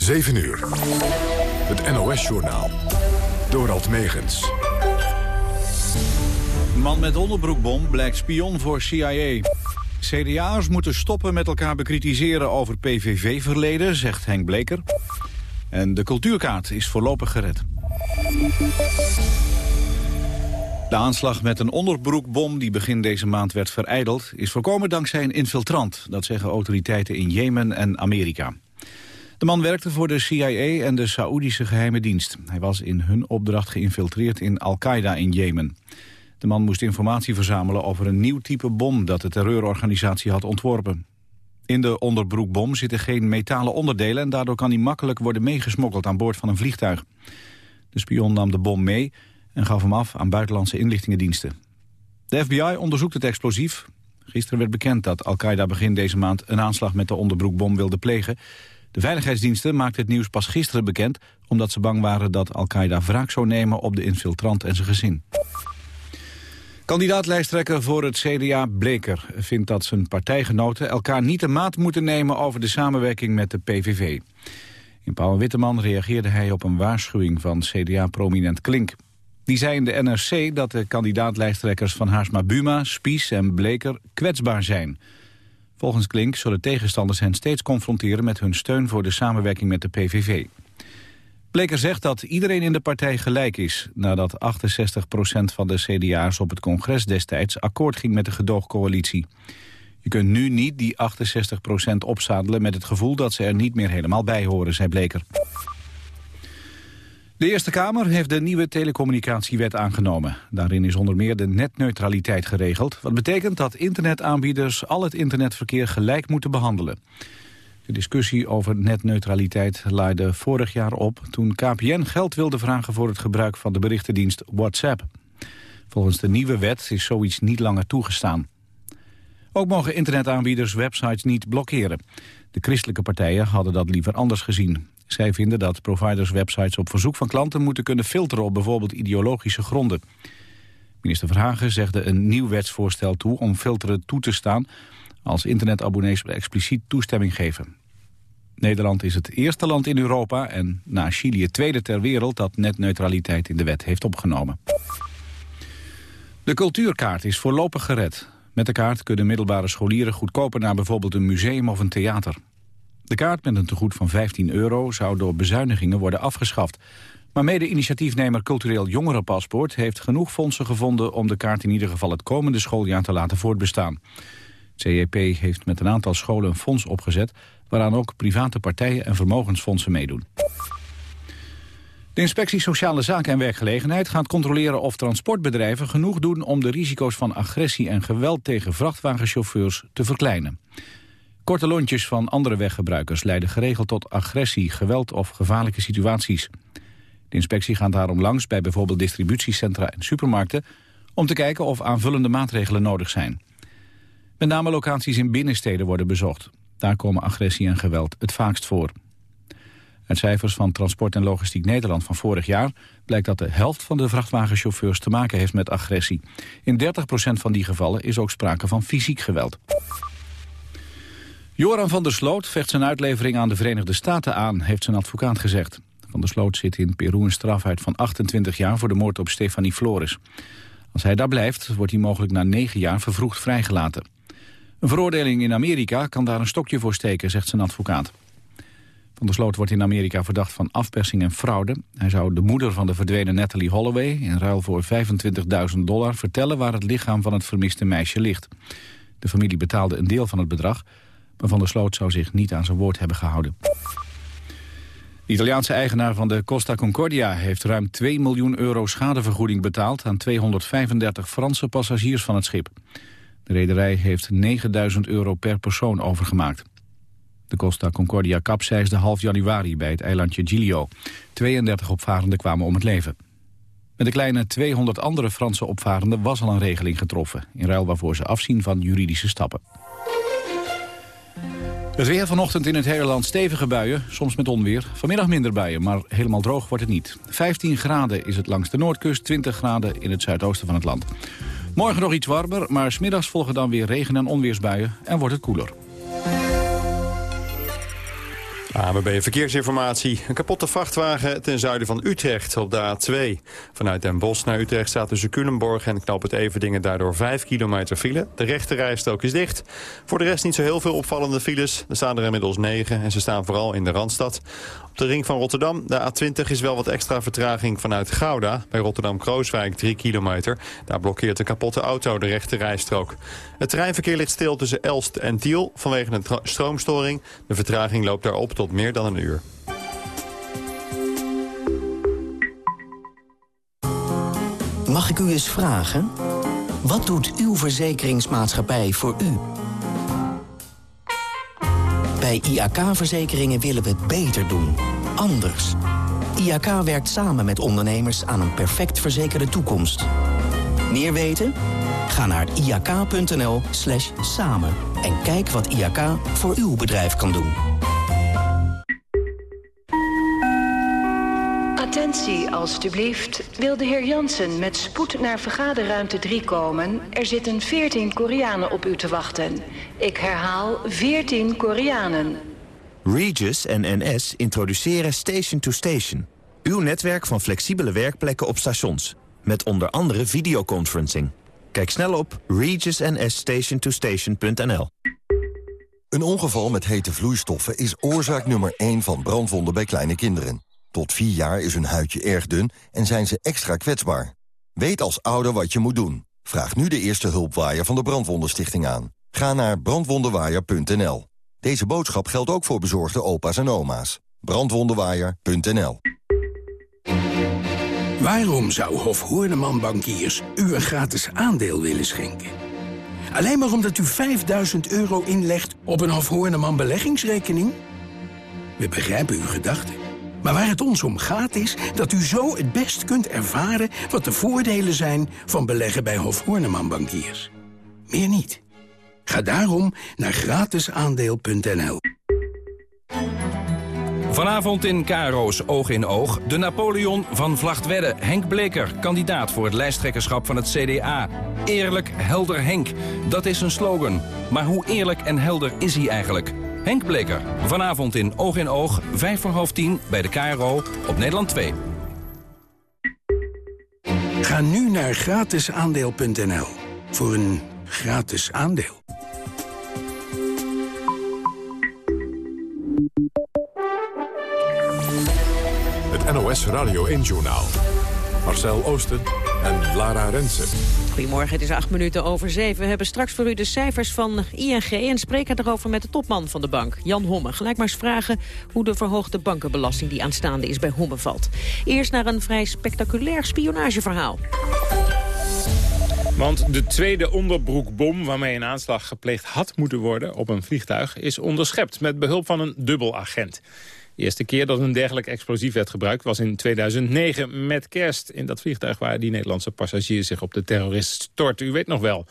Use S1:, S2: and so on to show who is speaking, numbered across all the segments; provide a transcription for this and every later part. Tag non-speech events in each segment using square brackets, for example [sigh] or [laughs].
S1: 7 uur. Het NOS-journaal. Dorald Megens.
S2: Man met onderbroekbom blijkt spion voor CIA. CDA'ers moeten stoppen met elkaar bekritiseren over PVV-verleden, zegt Henk Bleker. En de cultuurkaart is voorlopig gered. De aanslag met een onderbroekbom die begin deze maand werd vereideld... is voorkomen dankzij een infiltrant. Dat zeggen autoriteiten in Jemen en Amerika. De man werkte voor de CIA en de Saoedische geheime dienst. Hij was in hun opdracht geïnfiltreerd in Al-Qaeda in Jemen. De man moest informatie verzamelen over een nieuw type bom... dat de terreurorganisatie had ontworpen. In de onderbroekbom zitten geen metalen onderdelen... en daardoor kan die makkelijk worden meegesmokkeld aan boord van een vliegtuig. De spion nam de bom mee en gaf hem af aan buitenlandse inlichtingendiensten. De FBI onderzoekt het explosief. Gisteren werd bekend dat Al-Qaeda begin deze maand een aanslag met de onderbroekbom wilde plegen. De veiligheidsdiensten maakten het nieuws pas gisteren bekend... omdat ze bang waren dat Al-Qaeda wraak zou nemen op de infiltrant en zijn gezin. Kandidaatlijsttrekker voor het CDA Bleker vindt dat zijn partijgenoten elkaar niet de maat moeten nemen over de samenwerking met de PVV. In Paul Witteman reageerde hij op een waarschuwing van CDA-prominent Klink. Die zei in de NRC dat de kandidaatlijsttrekkers van Haarsma Buma, Spies en Bleker kwetsbaar zijn. Volgens Klink zullen tegenstanders hen steeds confronteren met hun steun voor de samenwerking met de PVV. Bleker zegt dat iedereen in de partij gelijk is... nadat 68% van de CDA's op het congres destijds akkoord ging met de gedoogcoalitie. Je kunt nu niet die 68% opzadelen met het gevoel dat ze er niet meer helemaal bij horen, zei Bleker. De Eerste Kamer heeft de nieuwe telecommunicatiewet aangenomen. Daarin is onder meer de netneutraliteit geregeld. Wat betekent dat internetaanbieders al het internetverkeer gelijk moeten behandelen. De discussie over netneutraliteit leidde vorig jaar op... toen KPN geld wilde vragen voor het gebruik van de berichtendienst WhatsApp. Volgens de nieuwe wet is zoiets niet langer toegestaan. Ook mogen internetaanbieders websites niet blokkeren. De christelijke partijen hadden dat liever anders gezien. Zij vinden dat providers websites op verzoek van klanten moeten kunnen filteren op bijvoorbeeld ideologische gronden. Minister Verhagen zegde een nieuw wetsvoorstel toe om filteren toe te staan als internetabonnees expliciet toestemming geven. Nederland is het eerste land in Europa en na Chili het tweede ter wereld dat netneutraliteit in de wet heeft opgenomen. De cultuurkaart is voorlopig gered. Met de kaart kunnen middelbare scholieren goedkoper naar bijvoorbeeld een museum of een theater. De kaart met een tegoed van 15 euro zou door bezuinigingen worden afgeschaft. Maar mede-initiatiefnemer Cultureel Jongerenpaspoort heeft genoeg fondsen gevonden om de kaart in ieder geval het komende schooljaar te laten voortbestaan. CEP heeft met een aantal scholen een fonds opgezet... waaraan ook private partijen en vermogensfondsen meedoen. De inspectie Sociale Zaken en Werkgelegenheid gaat controleren of transportbedrijven genoeg doen om de risico's van agressie en geweld tegen vrachtwagenchauffeurs te verkleinen. Korte lontjes van andere weggebruikers leiden geregeld tot agressie, geweld of gevaarlijke situaties. De inspectie gaat daarom langs bij bijvoorbeeld distributiecentra en supermarkten om te kijken of aanvullende maatregelen nodig zijn. Met name locaties in binnensteden worden bezocht. Daar komen agressie en geweld het vaakst voor. Uit cijfers van Transport en Logistiek Nederland van vorig jaar... blijkt dat de helft van de vrachtwagenchauffeurs te maken heeft met agressie. In 30% van die gevallen is ook sprake van fysiek geweld. Joran van der Sloot vecht zijn uitlevering aan de Verenigde Staten aan... heeft zijn advocaat gezegd. Van der Sloot zit in Peru een straf uit van 28 jaar... voor de moord op Stefanie Flores. Als hij daar blijft, wordt hij mogelijk na 9 jaar vervroegd vrijgelaten. Een veroordeling in Amerika kan daar een stokje voor steken, zegt zijn advocaat. Van der Sloot wordt in Amerika verdacht van afpersing en fraude. Hij zou de moeder van de verdwenen Natalie Holloway... in ruil voor 25.000 dollar vertellen waar het lichaam van het vermiste meisje ligt. De familie betaalde een deel van het bedrag... maar Van der Sloot zou zich niet aan zijn woord hebben gehouden. De Italiaanse eigenaar van de Costa Concordia heeft ruim 2 miljoen euro schadevergoeding betaald aan 235 Franse passagiers van het schip. De rederij heeft 9000 euro per persoon overgemaakt. De Costa Concordia kapseisde half januari bij het eilandje Giglio. 32 opvarenden kwamen om het leven. Met de kleine 200 andere Franse opvarenden was al een regeling getroffen... in ruil waarvoor ze afzien van juridische stappen. Het weer vanochtend in het hele land stevige buien, soms met onweer. Vanmiddag minder buien, maar helemaal droog wordt het niet. 15 graden is het langs de noordkust, 20 graden in het zuidoosten van het land. Morgen nog iets warmer, maar smiddags volgen dan weer regen- en onweersbuien en wordt het koeler.
S3: ABB Verkeersinformatie. Een kapotte vrachtwagen ten zuiden van Utrecht op de A2. Vanuit Den Bosch naar Utrecht staat tussen Culemborg en Knoop het Everdingen daardoor 5 kilometer file. De rechte rijstrook is dicht. Voor de rest niet zo heel veel opvallende files. Er staan er inmiddels 9 en ze staan vooral in de Randstad. De ring van Rotterdam, de A20, is wel wat extra vertraging vanuit Gouda. Bij Rotterdam-Krooswijk 3 kilometer. Daar blokkeert een kapotte auto de rechte rijstrook. Het treinverkeer ligt stil tussen Elst en Tiel vanwege een stroomstoring. De vertraging loopt daarop tot meer dan een uur.
S4: Mag ik u eens vragen? Wat doet uw verzekeringsmaatschappij voor u? Bij IAK-verzekeringen willen we het beter doen. Anders. IAK werkt samen met ondernemers aan een perfect verzekerde toekomst. Meer weten? Ga naar iak.nl slash samen en kijk wat IAK voor uw bedrijf kan doen.
S5: Alstublieft. Wil de heer Jansen met spoed naar vergaderruimte 3 komen? Er zitten 14 Koreanen op u te wachten. Ik herhaal 14 Koreanen.
S6: Regis en NS introduceren Station to Station. Uw netwerk van flexibele werkplekken op stations. Met onder andere videoconferencing. Kijk snel op regisnsstationtostation.nl.
S7: Een ongeval met hete vloeistoffen is oorzaak nummer 1 van brandwonden bij kleine kinderen. Tot 4 jaar is hun huidje erg dun en zijn ze extra kwetsbaar. Weet als ouder wat je moet doen. Vraag nu de eerste hulpwaaier van de Brandwondenstichting aan. Ga naar brandwondenwaaier.nl. Deze boodschap geldt ook voor bezorgde opa's en oma's. Brandwondenwaaier.nl
S8: Waarom zou Hof Hoorneman Bankiers u een gratis aandeel willen schenken? Alleen maar omdat u 5000 euro inlegt op een Hof Hoorneman beleggingsrekening? We begrijpen uw gedachten. Maar waar het ons om gaat is dat u zo het best kunt ervaren... wat de voordelen zijn van beleggen bij Hof Hoorneman Bankiers. Meer niet. Ga daarom naar gratisaandeel.nl.
S9: Vanavond in Karo's Oog in Oog. De Napoleon van Vlachtwedde. Henk Bleker, kandidaat voor het lijsttrekkerschap van het CDA. Eerlijk, helder Henk. Dat is een slogan. Maar hoe eerlijk en helder is hij eigenlijk? Henk Bleker, vanavond in Oog in Oog, 5 voor half 10 bij de KRO op Nederland 2.
S8: Ga nu naar gratisaandeel.nl voor een gratis aandeel.
S1: Het NOS Radio 1-journaal. Marcel Oosten en Lara Rensen.
S10: Goedemorgen, het is acht minuten over zeven. We hebben straks voor u de cijfers van ING... en spreken erover met de topman van de bank, Jan Homme. Gelijk maar eens vragen hoe de verhoogde bankenbelasting... die aanstaande is bij Homme valt. Eerst naar een vrij spectaculair spionageverhaal.
S11: Want de tweede onderbroekbom waarmee een aanslag gepleegd had moeten worden op een vliegtuig is onderschept met behulp van een dubbelagent. De eerste keer dat een dergelijk explosief werd gebruikt was in 2009 met kerst. In dat vliegtuig waar die Nederlandse passagier zich op de terrorist stort. U weet nog wel.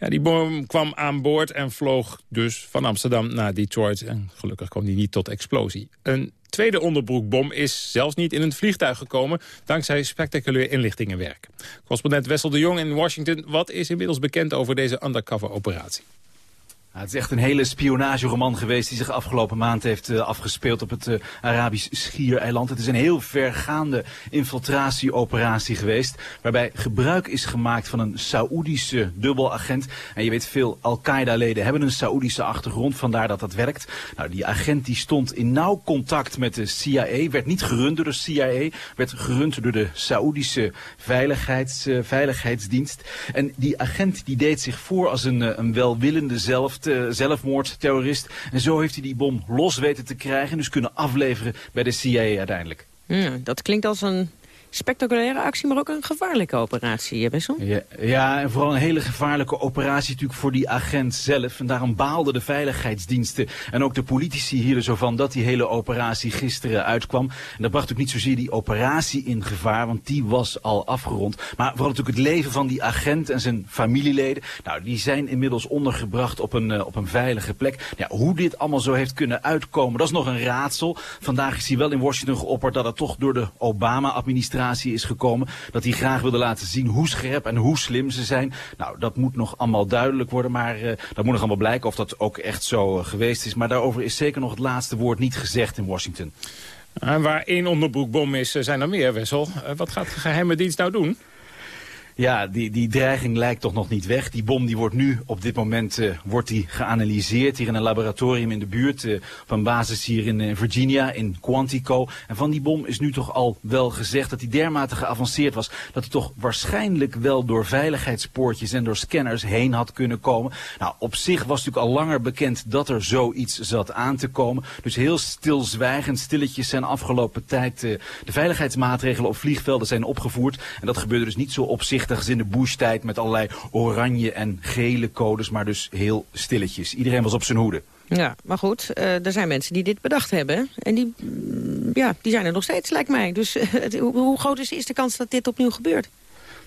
S11: Ja, die bom kwam aan boord en vloog dus van Amsterdam naar Detroit. En gelukkig kwam die niet tot explosie. Een tweede onderbroekbom is zelfs niet in het vliegtuig gekomen... dankzij spectaculair inlichtingenwerk. Correspondent Wessel de Jong in Washington. Wat is inmiddels bekend over deze undercover operatie?
S12: Het is echt een hele spionageroman geweest die zich afgelopen maand heeft uh, afgespeeld op het uh, Arabisch Schiereiland. Het is een heel vergaande infiltratieoperatie geweest waarbij gebruik is gemaakt van een Saoedische dubbelagent. En je weet veel Al-Qaeda-leden hebben een Saoedische achtergrond, vandaar dat dat werkt. Nou, die agent die stond in nauw contact met de CIA, werd niet gerund door de CIA, werd gerund door de Saoedische veiligheids, uh, veiligheidsdienst. En die agent die deed zich voor als een, een welwillende zelf uh, zelfmoordterrorist. En zo heeft hij die bom los weten te krijgen... en dus kunnen afleveren bij de CIA uiteindelijk.
S10: Ja, dat klinkt als een spectaculaire actie, maar ook een gevaarlijke operatie, Bessel.
S12: Ja, ja, en vooral een hele gevaarlijke operatie natuurlijk voor die agent zelf. En daarom baalden de veiligheidsdiensten en ook de politici hier er zo van dat die hele operatie gisteren uitkwam. En dat bracht ook niet zozeer die operatie in gevaar, want die was al afgerond. Maar vooral natuurlijk het leven van die agent en zijn familieleden. Nou, die zijn inmiddels ondergebracht op een, uh, op een veilige plek. Ja, hoe dit allemaal zo heeft kunnen uitkomen, dat is nog een raadsel. Vandaag is hij wel in Washington geopperd dat het toch door de Obama-administratie is gekomen. Dat hij graag wilde laten zien hoe scherp en hoe slim ze zijn. Nou, dat moet nog allemaal duidelijk worden, maar uh, dat moet nog allemaal blijken of dat ook echt zo uh, geweest is. Maar daarover is zeker nog het laatste woord niet gezegd in Washington.
S11: En waar één onderbroekbom is, zijn er meer, Wessel. wat gaat de geheime dienst nou doen?
S12: Ja, die, die dreiging lijkt toch nog niet weg. Die bom die wordt nu op dit moment uh, wordt die geanalyseerd hier in een laboratorium in de buurt. Van basis hier in uh, Virginia, in Quantico. En van die bom is nu toch al wel gezegd dat die dermate geavanceerd was... dat hij toch waarschijnlijk wel door veiligheidspoortjes en door scanners heen had kunnen komen. Nou, op zich was natuurlijk al langer bekend dat er zoiets zat aan te komen. Dus heel stilzwijgend, stilletjes zijn afgelopen tijd... de veiligheidsmaatregelen op vliegvelden zijn opgevoerd. En dat gebeurde dus niet zo op zich voorzichtig in de Bush-tijd met allerlei oranje en gele codes, maar dus heel stilletjes. Iedereen was op zijn hoede.
S13: Ja, maar goed, uh, er zijn mensen die dit bedacht hebben. En die, mm, ja, die zijn er nog steeds, lijkt mij. Dus uh, hoe groot is de kans dat dit opnieuw gebeurt?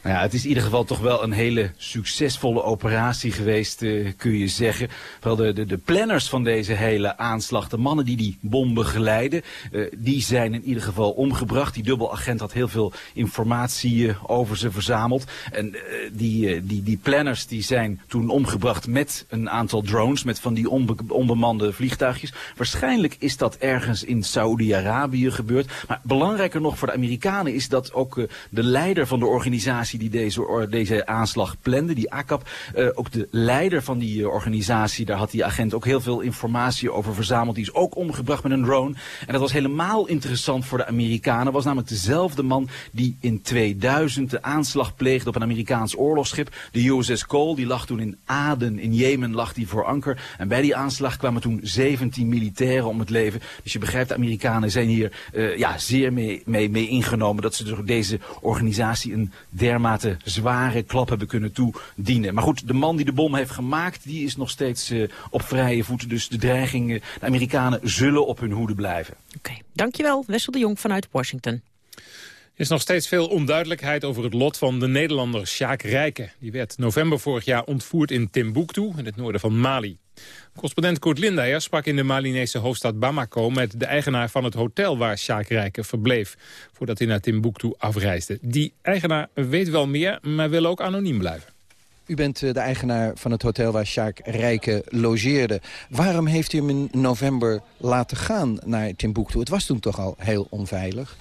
S12: Nou ja, het is in ieder geval toch wel een hele succesvolle operatie geweest, uh, kun je zeggen. Vooral de, de, planners van deze hele aanslag, de mannen die die bom begeleiden, uh, die zijn in ieder geval omgebracht. Die dubbelagent had heel veel informatie uh, over ze verzameld. En die, die, die planners die zijn toen omgebracht met een aantal drones, met van die onbe onbemande vliegtuigjes. Waarschijnlijk is dat ergens in Saoedi-Arabië gebeurd. Maar belangrijker nog voor de Amerikanen is dat ook de leider van de organisatie die deze, deze aanslag plande, die ACAP. Uh, ook de leider van die uh, organisatie, daar had die agent ook heel veel informatie over verzameld. Die is ook omgebracht met een drone. En dat was helemaal interessant voor de Amerikanen. was namelijk dezelfde man die in 2000 de aanslag pleegde op een Amerikaans oorlogsschip. De USS Cole, die lag toen in Aden, in Jemen, lag die voor anker. En bij die aanslag kwamen toen 17 militairen om het leven. Dus je begrijpt, de Amerikanen zijn hier uh, ja, zeer mee, mee, ingenomen. Dat ze door deze organisatie een dermate zware klap hebben kunnen toedienen. Maar goed, de man die de bom heeft gemaakt, die is nog steeds uh, op vrije voeten. Dus de dreigingen, de Amerikanen zullen op hun hoede blijven.
S13: Oké, dankjewel. Wessel de Jong vanuit Washington.
S11: Er is nog steeds veel onduidelijkheid over het lot van de Nederlander Sjaak Rijken. Die werd november vorig jaar ontvoerd in Timbuktu, in het noorden van Mali. Correspondent Kurt Lindeyer sprak in de Malinese hoofdstad Bamako... met de eigenaar van het hotel waar Sjaak Rijken verbleef... voordat hij naar Timbuktu afreisde. Die eigenaar weet wel meer, maar wil ook anoniem blijven.
S14: U bent de eigenaar van het hotel waar Sjaak Rijken logeerde. Waarom heeft u hem in november laten gaan naar Timbuktu? Het was toen toch al heel onveilig?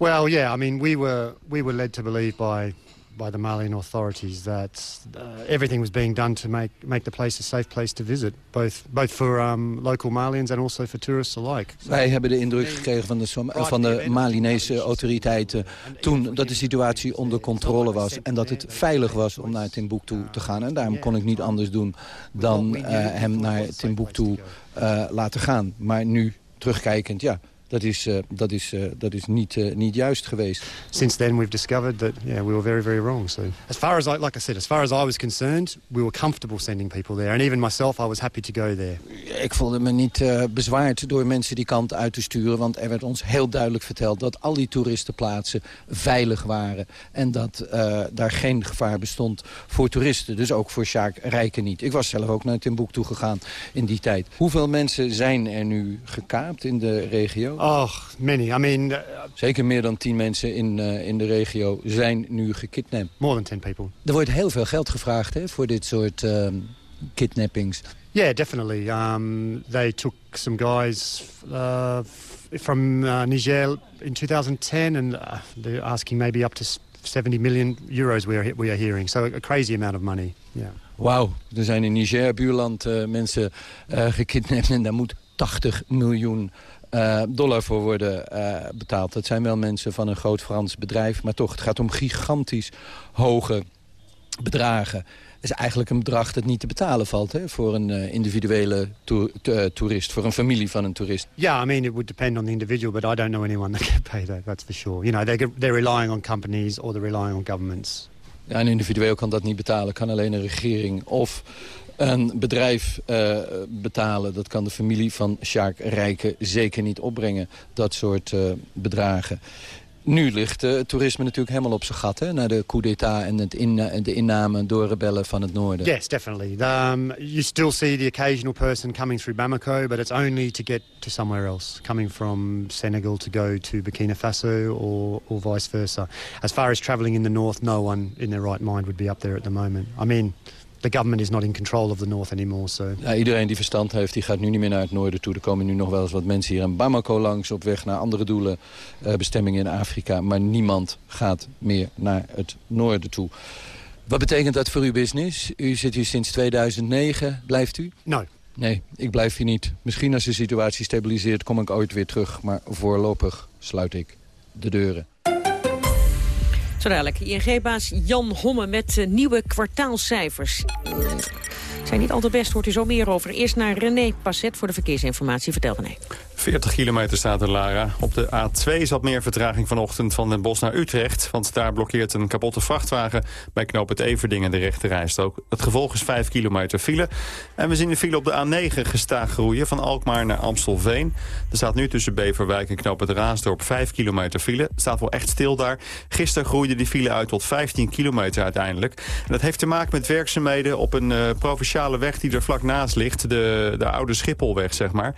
S15: Well, yeah, I mean, we were, we were led to believe by by the Malian authorities that uh, everything was being done to make make the place a safe place to visit, both both for um, local Malians and also for tourists alike.
S14: Wij hebben de indruk gekregen van de, van de Malinese autoriteiten toen dat de situatie onder controle was en dat het. veilig was om naar Timbuktu te gaan. En daarom kon ik niet anders doen dan uh, hem naar Timbuktu uh, laten gaan. Maar nu terugkijkend, ja, dat is, uh, dat is, uh, dat is niet, uh, niet juist geweest.
S15: Since then we've discovered that yeah, we were very, very wrong. So as far as I, like I said, as far as I was concerned, we were comfortable sending people there. And even myself, I was happy to go there.
S14: Ik voelde me niet bezwaard door mensen die kant uit te sturen. Want er werd ons heel duidelijk verteld dat al die toeristenplaatsen veilig waren. En dat daar geen gevaar bestond voor toeristen. Dus ook voor Sjaak Rijken niet. Ik was zelf ook naar Timbuktu gegaan in die tijd. Hoeveel mensen zijn er nu gekaapt in de regio?
S15: Oh, many. I mean... Uh,
S14: Zeker meer dan tien mensen in, uh, in de regio zijn nu gekidnapt.
S15: More than ten people.
S14: Er wordt heel veel geld gevraagd hè, voor dit soort um, kidnappings.
S15: Yeah, definitely. Um, they took some guys uh, from uh, Niger in 2010 and uh, they're asking maybe up to 70 million euros we are, we are hearing. So a crazy amount of money. Yeah.
S14: Wauw, er zijn in Niger, buurland, uh, mensen gekidnapt en daar moet 80 miljoen uh, dollar voor worden uh, betaald. Dat zijn wel mensen van een groot Frans bedrijf. Maar toch, het gaat om gigantisch hoge bedragen. Het is eigenlijk een bedrag dat niet te betalen valt hè, voor een uh, individuele to toerist, voor een familie van een toerist.
S15: Yeah, I mean it would depend on the individual, but I don't know anyone that can pay that. That's for sure. You know, they're, they're relying on companies or they're relying on governments.
S14: Ja, een individueel kan dat niet betalen. Kan alleen een regering of een bedrijf uh, betalen. Dat kan de familie van Sjaak Rijken zeker niet opbrengen, dat soort uh, bedragen. Nu ligt uh, het toerisme natuurlijk helemaal op zijn gat, hè? Na de coup d'état en het de inname door rebellen van het noorden.
S15: Yes, definitely. Um, you still see the occasional person coming through Bamako, but it's only to get to somewhere else. Coming from Senegal to go to Burkina Faso or, or vice versa. As far as traveling in the north, no one in their right mind would be up there at the moment. I mean, the government is not in control of the north anymore. So.
S14: Ja, iedereen die verstand heeft, die gaat nu niet meer naar het noorden toe. Er komen nu nog wel eens wat mensen hier in Bamako langs... op weg naar andere doelen, uh, bestemmingen in Afrika. Maar niemand gaat meer naar het noorden toe. Wat betekent dat voor uw business? U zit hier sinds 2009. Blijft u?
S15: Nee.
S14: Nee, ik blijf hier niet. Misschien als de situatie stabiliseert kom ik ooit weer terug. Maar voorlopig sluit ik de deuren.
S10: Zo dadelijk, ING-baas Jan Homme met uh, nieuwe kwartaalcijfers. Zijn niet al te best, hoort u zo meer over. Eerst naar René Passet voor de verkeersinformatie. Vertel René.
S3: 40 kilometer staat er, Lara. Op de A2 zat meer vertraging vanochtend van Den Bosch naar Utrecht. Want daar blokkeert een kapotte vrachtwagen bij knoop het Everdingen de rechterrijstrook. Het gevolg is 5 kilometer file. En we zien de file op de A9 gestaag groeien van Alkmaar naar Amstelveen. Er staat nu tussen Beverwijk en knoop het Raasdorp 5 kilometer file. Staat wel echt stil daar. Gisteren groeide die file uit tot 15 kilometer uiteindelijk. En dat heeft te maken met werkzaamheden op een uh, provinciale weg die er vlak naast ligt. De, de oude Schipholweg, zeg maar.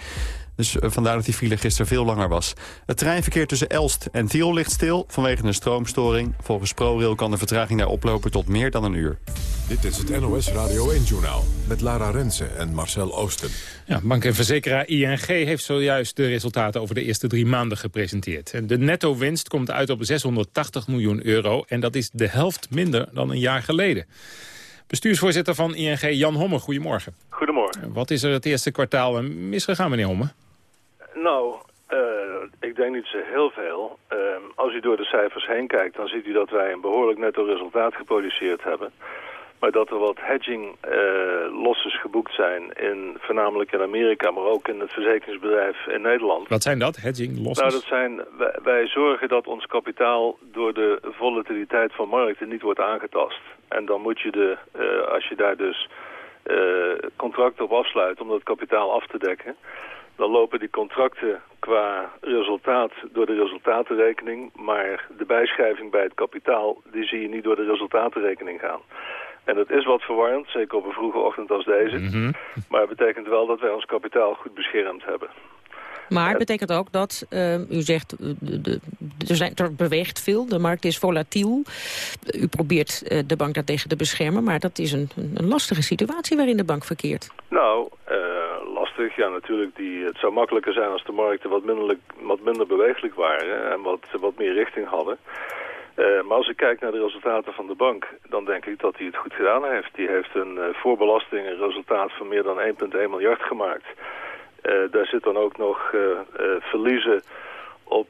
S3: Dus uh, vandaar dat die file gisteren veel langer was. Het treinverkeer tussen Elst en Tiel ligt stil vanwege een stroomstoring. Volgens ProRail kan de vertraging daar oplopen tot meer dan een uur.
S1: Dit is het NOS Radio 1-journaal met Lara Rensen en Marcel Oosten.
S11: Ja, bank en verzekeraar ING heeft zojuist de resultaten over de eerste drie maanden gepresenteerd. En de netto-winst komt uit op 680 miljoen euro en dat is de helft minder dan een jaar geleden. Bestuursvoorzitter van ING, Jan Homme, goedemorgen.
S16: Goedemorgen.
S11: Wat is er het eerste kwartaal misgegaan, meneer Homme?
S16: Nou, uh, ik denk niet zo heel veel. Uh, als u door de cijfers heen kijkt, dan ziet u dat wij een behoorlijk netto resultaat geproduceerd hebben. Maar dat er wat hedging uh, losses geboekt zijn, in, voornamelijk in Amerika, maar ook in het verzekeringsbedrijf in Nederland.
S11: Wat zijn dat, hedging losses?
S16: Nou, dat zijn, wij, wij zorgen dat ons kapitaal door de volatiliteit van markten niet wordt aangetast. En dan moet je, de, uh, als je daar dus contracten op afsluit om dat kapitaal af te dekken... dan lopen die contracten qua resultaat door de resultatenrekening... maar de bijschrijving bij het kapitaal, die zie je niet door de resultatenrekening gaan. En dat is wat verwarrend, zeker op een vroege ochtend als deze. Mm -hmm. Maar het betekent wel dat wij ons kapitaal goed beschermd hebben.
S10: Maar het betekent ook dat, uh, u zegt, de, de, er, zijn, er beweegt veel, de markt is volatiel. U probeert uh, de bank daartegen te beschermen, maar dat is een, een lastige situatie waarin de bank verkeert.
S16: Nou, ja natuurlijk. Die, het zou makkelijker zijn als de markten wat minder, wat minder bewegelijk waren en wat, wat meer richting hadden. Uh, maar als ik kijk naar de resultaten van de bank, dan denk ik dat hij het goed gedaan heeft. Die heeft een uh, voorbelasting een resultaat van meer dan 1,1 miljard gemaakt. Uh, daar zit dan ook nog verliezen op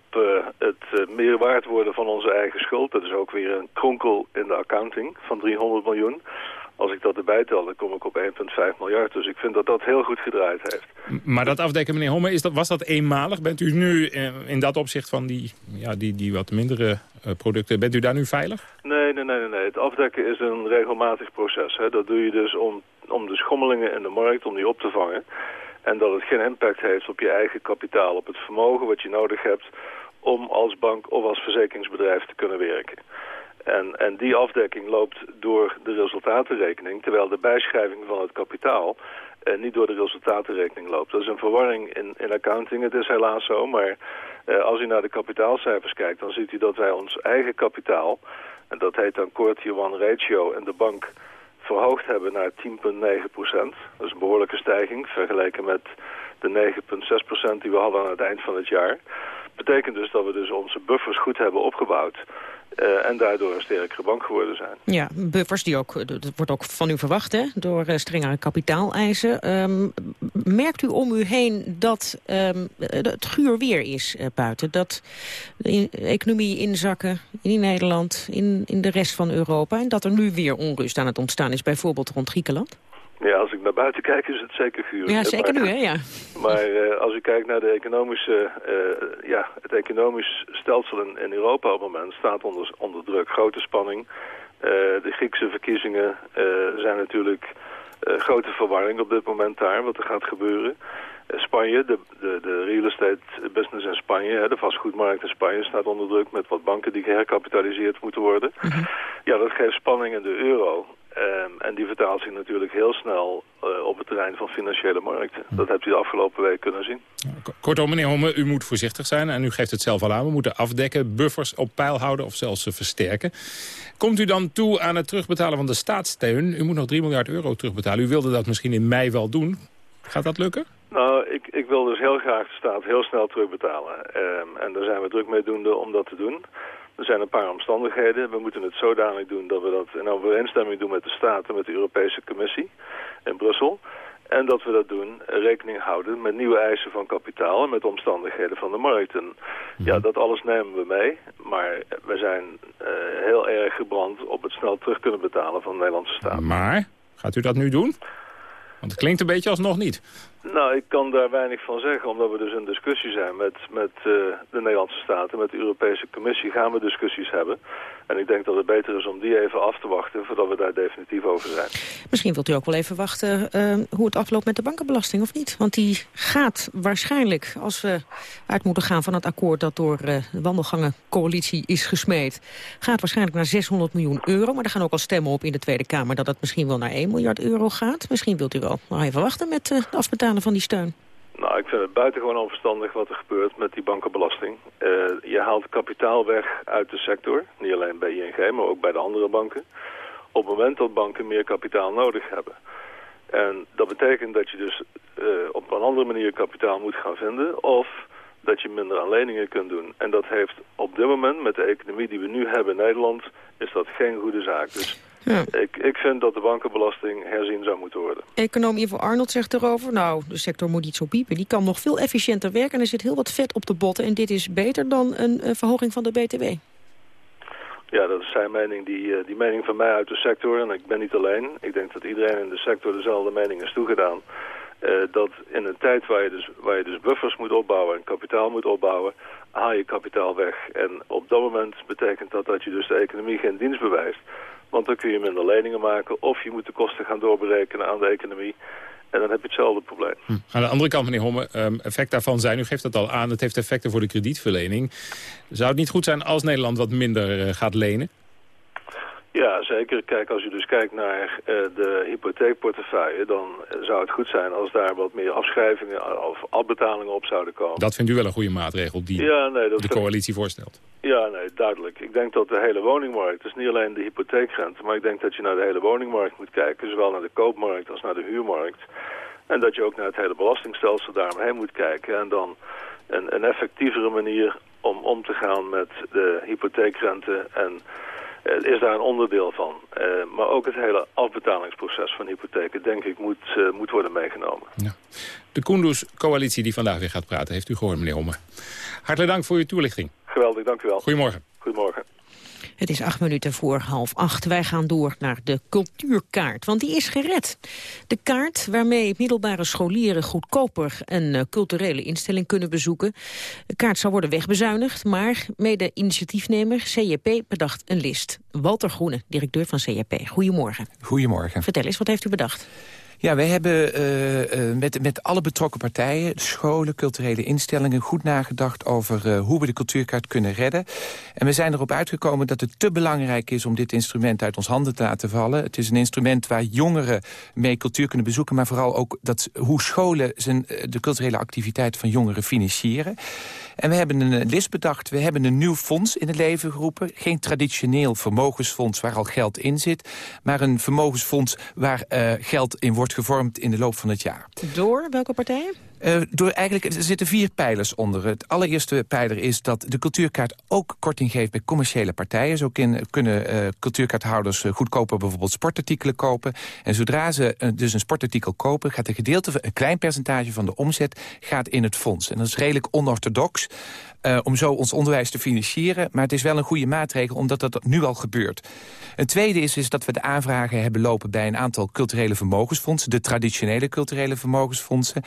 S16: het meer waard worden van onze eigen schuld. Dat is ook weer een kronkel in de accounting van 300 miljoen. Als ik dat erbij tel, dan kom ik op 1,5 miljard. Dus ik vind dat dat heel goed gedraaid heeft.
S11: Maar dat afdekken, meneer Homme, is dat, was dat eenmalig? Bent u nu in dat opzicht van die, ja, die, die wat mindere uh, producten, bent u daar nu veilig?
S16: Nee, nee, nee, nee. nee. Het afdekken is een regelmatig proces. Hè. Dat doe je dus om, om de schommelingen in de markt, om die op te vangen. En dat het geen impact heeft op je eigen kapitaal, op het vermogen wat je nodig hebt om als bank of als verzekeringsbedrijf te kunnen werken. En, en die afdekking loopt door de resultatenrekening, terwijl de bijschrijving van het kapitaal eh, niet door de resultatenrekening loopt. Dat is een verwarring in, in accounting, het is helaas zo, maar eh, als u naar de kapitaalcijfers kijkt, dan ziet u dat wij ons eigen kapitaal, en dat heet dan Core Tier 1 Ratio, in de bank verhoogd hebben naar 10,9 procent. Dat is een behoorlijke stijging vergeleken met de 9,6 procent die we hadden aan het eind van het jaar. betekent dus dat we dus onze buffers goed hebben opgebouwd. Uh, en daardoor een sterkere bank geworden zijn.
S10: Ja, buffers die ook, dat wordt ook van u verwacht, hè, door uh, strengere kapitaaleisen. Um, merkt u om u heen dat um, het guur weer is buiten? Dat de economie inzakken in Nederland, in, in de rest van Europa... en dat er nu weer onrust aan het ontstaan is, bijvoorbeeld rond Griekenland?
S16: Ja, als ik naar buiten kijk is het zeker guur.
S10: Ja, zeker
S16: maar,
S10: nu, hè, ja.
S16: Maar uh, als u kijkt naar de economische, uh, ja, het economisch stelsel in, in, Europa op het moment staat onder, onder druk. Grote spanning. Uh, de Griekse verkiezingen zijn natuurlijk grote verwarring op dit moment daar, wat er gaat gebeuren. Spanje, de, de, de real estate business in Spanje, hè, de vastgoedmarkt in Spanje staat onder druk met wat banken die geherkapitaliseerd moeten worden. Ja, dat geeft spanning in de euro. Ehm, en die vertaalt zich natuurlijk heel snel eh, op het terrein van financiële markten. Dat hebt u de afgelopen week kunnen zien.
S11: Kortom, meneer Homme, u moet voorzichtig zijn. En u geeft het zelf al aan. We moeten afdekken, buffers op peil houden of zelfs uh, versterken. Komt u dan toe aan het terugbetalen van de staatssteun? U moet nog 3 miljard euro terugbetalen. U wilde dat misschien in mei wel doen. Gaat dat lukken?
S16: Nou, ik, ik wil dus heel graag de staat heel snel terugbetalen. Ehm, en daar zijn we druk mee doende om dat te doen. Er zijn een paar omstandigheden. We moeten het zodanig doen dat we dat in overeenstemming doen met de Staten, met de Europese Commissie in Brussel. En dat we dat doen, rekening houden met nieuwe eisen van kapitaal en met omstandigheden van de markt. En ja, dat alles nemen we mee. Maar we zijn uh, heel erg gebrand op het snel terug kunnen betalen van de Nederlandse staat.
S11: Maar, gaat u dat nu doen? Want het klinkt een beetje alsnog niet.
S16: Nou, ik kan daar weinig van zeggen, omdat we dus in discussie zijn met, met uh, de Nederlandse Staten, met de Europese Commissie gaan we discussies hebben. En ik denk dat het beter is om die even af te wachten voordat we daar definitief over zijn.
S10: Misschien wilt u ook wel even wachten uh, hoe het afloopt met de bankenbelasting, of niet? Want die gaat waarschijnlijk, als we uit moeten gaan van het akkoord dat door uh, de wandelgangencoalitie is gesmeed, gaat waarschijnlijk naar 600 miljoen euro. Maar er gaan ook al stemmen op in de Tweede Kamer dat het misschien wel naar 1 miljard euro gaat. Misschien wilt u wel nog even wachten met de afbetaling van die steun?
S16: Nou, ik vind het buitengewoon onverstandig wat er gebeurt met die bankenbelasting. Uh, je haalt kapitaal weg uit de sector, niet alleen bij ING, maar ook bij de andere banken. Op het moment dat banken meer kapitaal nodig hebben. En dat betekent dat je dus uh, op een andere manier kapitaal moet gaan vinden... of dat je minder aan leningen kunt doen. En dat heeft op dit moment, met de economie die we nu hebben in Nederland... is dat geen goede zaak. Dus ja. Ik, ik vind dat de bankenbelasting herzien zou moeten worden.
S10: Econoom Ivo Arnold zegt erover, nou, de sector moet niet zo piepen. Die kan nog veel efficiënter werken en er zit heel wat vet op de botten. En dit is beter dan een uh, verhoging van de BTW.
S16: Ja, dat is zijn mening, die, uh, die mening van mij uit de sector. En ik ben niet alleen. Ik denk dat iedereen in de sector dezelfde mening is toegedaan. Uh, dat in een tijd waar je, dus, waar je dus buffers moet opbouwen en kapitaal moet opbouwen, haal je kapitaal weg. En op dat moment betekent dat dat je dus de economie geen dienst bewijst. Want dan kun je minder leningen maken of je moet de kosten gaan doorberekenen aan de economie. En dan heb je hetzelfde probleem.
S11: Hm. Aan de andere kant, meneer Homme, um, effect daarvan zijn, u geeft dat al aan, het heeft effecten voor de kredietverlening. Zou het niet goed zijn als Nederland wat minder uh, gaat lenen?
S16: Ja, zeker. Kijk, als je dus kijkt naar uh, de hypotheekportefeuille... dan zou het goed zijn als daar wat meer afschrijvingen of afbetalingen op zouden komen.
S11: Dat vindt u wel een goede maatregel die ja, nee, dat de coalitie voorstelt?
S16: Ja, nee, duidelijk. Ik denk dat de hele woningmarkt, dus niet alleen de hypotheekrente... maar ik denk dat je naar de hele woningmarkt moet kijken... zowel naar de koopmarkt als naar de huurmarkt. En dat je ook naar het hele belastingstelsel daaromheen moet kijken... en dan een, een effectievere manier om om te gaan met de hypotheekrente... en is daar een onderdeel van. Uh, maar ook het hele afbetalingsproces van hypotheken, denk ik, moet, uh, moet worden meegenomen. Ja.
S11: De Kunduz-coalitie die vandaag weer gaat praten, heeft u gehoord, meneer Homme. Hartelijk dank voor uw toelichting.
S16: Geweldig, dank u wel.
S11: Goedemorgen.
S16: Goedemorgen.
S10: Het is acht minuten voor half acht. Wij gaan door naar de cultuurkaart, want die is gered. De kaart waarmee middelbare scholieren goedkoper een uh, culturele instelling kunnen bezoeken. De kaart zal worden wegbezuinigd, maar mede-initiatiefnemer CJP bedacht een list. Walter Groene, directeur van CJP. Goedemorgen.
S17: Goedemorgen.
S10: Vertel eens, wat heeft u bedacht?
S17: Ja, wij hebben uh, uh, met, met alle betrokken partijen, scholen, culturele instellingen... goed nagedacht over uh, hoe we de cultuurkaart kunnen redden. En we zijn erop uitgekomen dat het te belangrijk is... om dit instrument uit ons handen te laten vallen. Het is een instrument waar jongeren mee cultuur kunnen bezoeken... maar vooral ook dat, hoe scholen zijn, de culturele activiteit van jongeren financieren. En we hebben een list bedacht. We hebben een nieuw fonds in het leven geroepen. Geen traditioneel vermogensfonds waar al geld in zit... maar een vermogensfonds waar geld in wordt gevormd in de loop van het jaar.
S10: Door welke partijen?
S17: Uh, door eigenlijk, er zitten vier pijlers onder. Het allereerste pijler is dat de cultuurkaart ook korting geeft bij commerciële partijen. Zo kunnen uh, cultuurkaarthouders uh, goedkoper bijvoorbeeld sportartikelen kopen. En zodra ze dus een sportartikel kopen, gaat een gedeelte, een klein percentage van de omzet gaat in het fonds. En dat is redelijk onorthodox. Uh, om zo ons onderwijs te financieren. Maar het is wel een goede maatregel, omdat dat nu al gebeurt. Een tweede is, is dat we de aanvragen hebben lopen bij een aantal culturele vermogensfondsen. De traditionele culturele vermogensfondsen.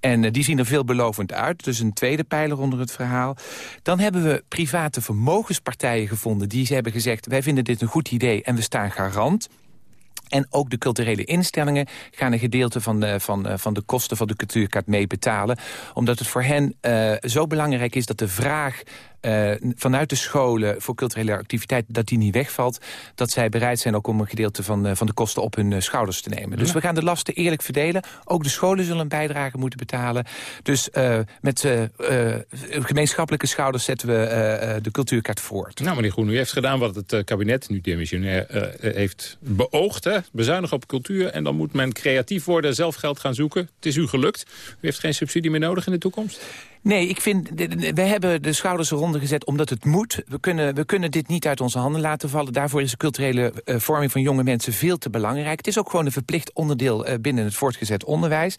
S17: En uh, die zien er veelbelovend uit. Dus een tweede pijler onder het verhaal. Dan hebben we private vermogenspartijen gevonden. Die hebben gezegd, wij vinden dit een goed idee en we staan garant. En ook de culturele instellingen gaan een gedeelte van de, van, eh, van de kosten van de cultuurkaart mee betalen. Omdat het voor hen uh, zo belangrijk is dat de vraag uh, vanuit de scholen voor culturele activiteiten... dat die niet wegvalt, dat zij bereid zijn ook om een gedeelte van, uh, van de kosten op hun uh, schouders te nemen. Dus we gaan de lasten eerlijk verdelen. Ook de scholen zullen een bijdrage moeten betalen. Dus met gemeenschappelijke schouders zetten we de cultuurkaart voort.
S11: Nou, meneer Groen, u heeft gedaan wat het kabinet, nu demissionair, heeft beoogd. Hè? Bezuinigen op cultuur en dan moet men creatief worden, zelf geld gaan zoeken. Het is u gelukt. U heeft geen subsidie meer nodig in de toekomst?
S17: Nee, ik vind, we hebben de schouders eronder gezet omdat het moet. We kunnen, we kunnen dit niet uit onze handen laten vallen. Daarvoor is de culturele uh, vorming van jonge mensen veel te belangrijk. Het is ook gewoon een verplicht onderdeel uh, binnen het voortgezet onderwijs.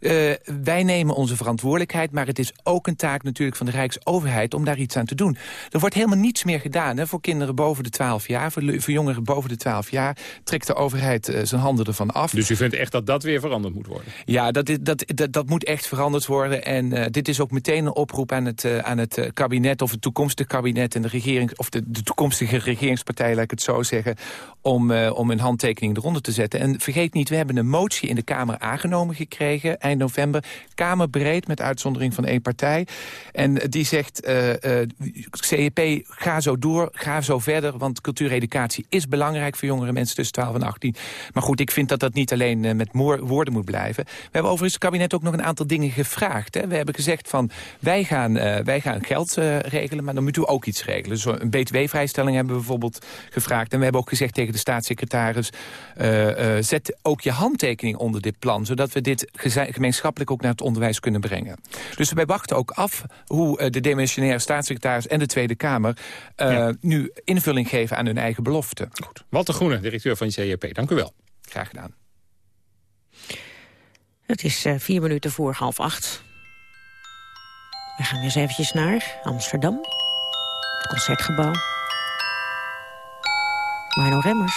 S17: Uh, wij nemen onze verantwoordelijkheid, maar het is ook een taak natuurlijk van de Rijksoverheid om daar iets aan te doen. Er wordt helemaal niets meer gedaan hè, voor kinderen boven de 12 jaar. Voor, voor jongeren boven de 12 jaar trekt de overheid zijn handen ervan af.
S11: Dus u vindt echt dat dat weer veranderd moet worden?
S17: Ja, dat, dat, dat, dat moet echt veranderd worden. En dit is ook meteen een oproep aan het, uh, aan het uh, kabinet... of het toekomstige kabinet en de regering... of de, de toekomstige regeringspartij, laat ik het zo zeggen... om, uh, om een handtekening eronder te zetten. En vergeet niet, we hebben een motie in de Kamer aangenomen gekregen... eind november, kamerbreed met uitzondering van één partij. En die zegt, CEP, ga zo door, ga zo verder... want cultuureducatie is belangrijk voor jongere mensen tussen 12 en 18. Maar goed, ik vind dat dat niet alleen met woorden moet blijven. We hebben overigens het kabinet ook nog een aantal dingen gevraagd. Hè. We hebben gezegd van wij gaan, uh, wij gaan geld uh, regelen, maar dan moet u ook iets regelen. Dus een btw-vrijstelling hebben we bijvoorbeeld gevraagd. En we hebben ook gezegd tegen de staatssecretaris... Uh, zet ook je handtekening onder dit plan... zodat we dit gemeenschappelijk ook naar het onderwijs kunnen brengen. Dus wij wachten ook af hoe de demissionaire staatssecretaris... en de Tweede Kamer ja. nu invulling geven aan hun eigen belofte.
S11: Goed. Walter Groene, directeur van CJP, dank u wel.
S17: Graag gedaan.
S13: Het is vier minuten voor half acht. We gaan eens eventjes naar Amsterdam. Het Concertgebouw. Marno Remmers.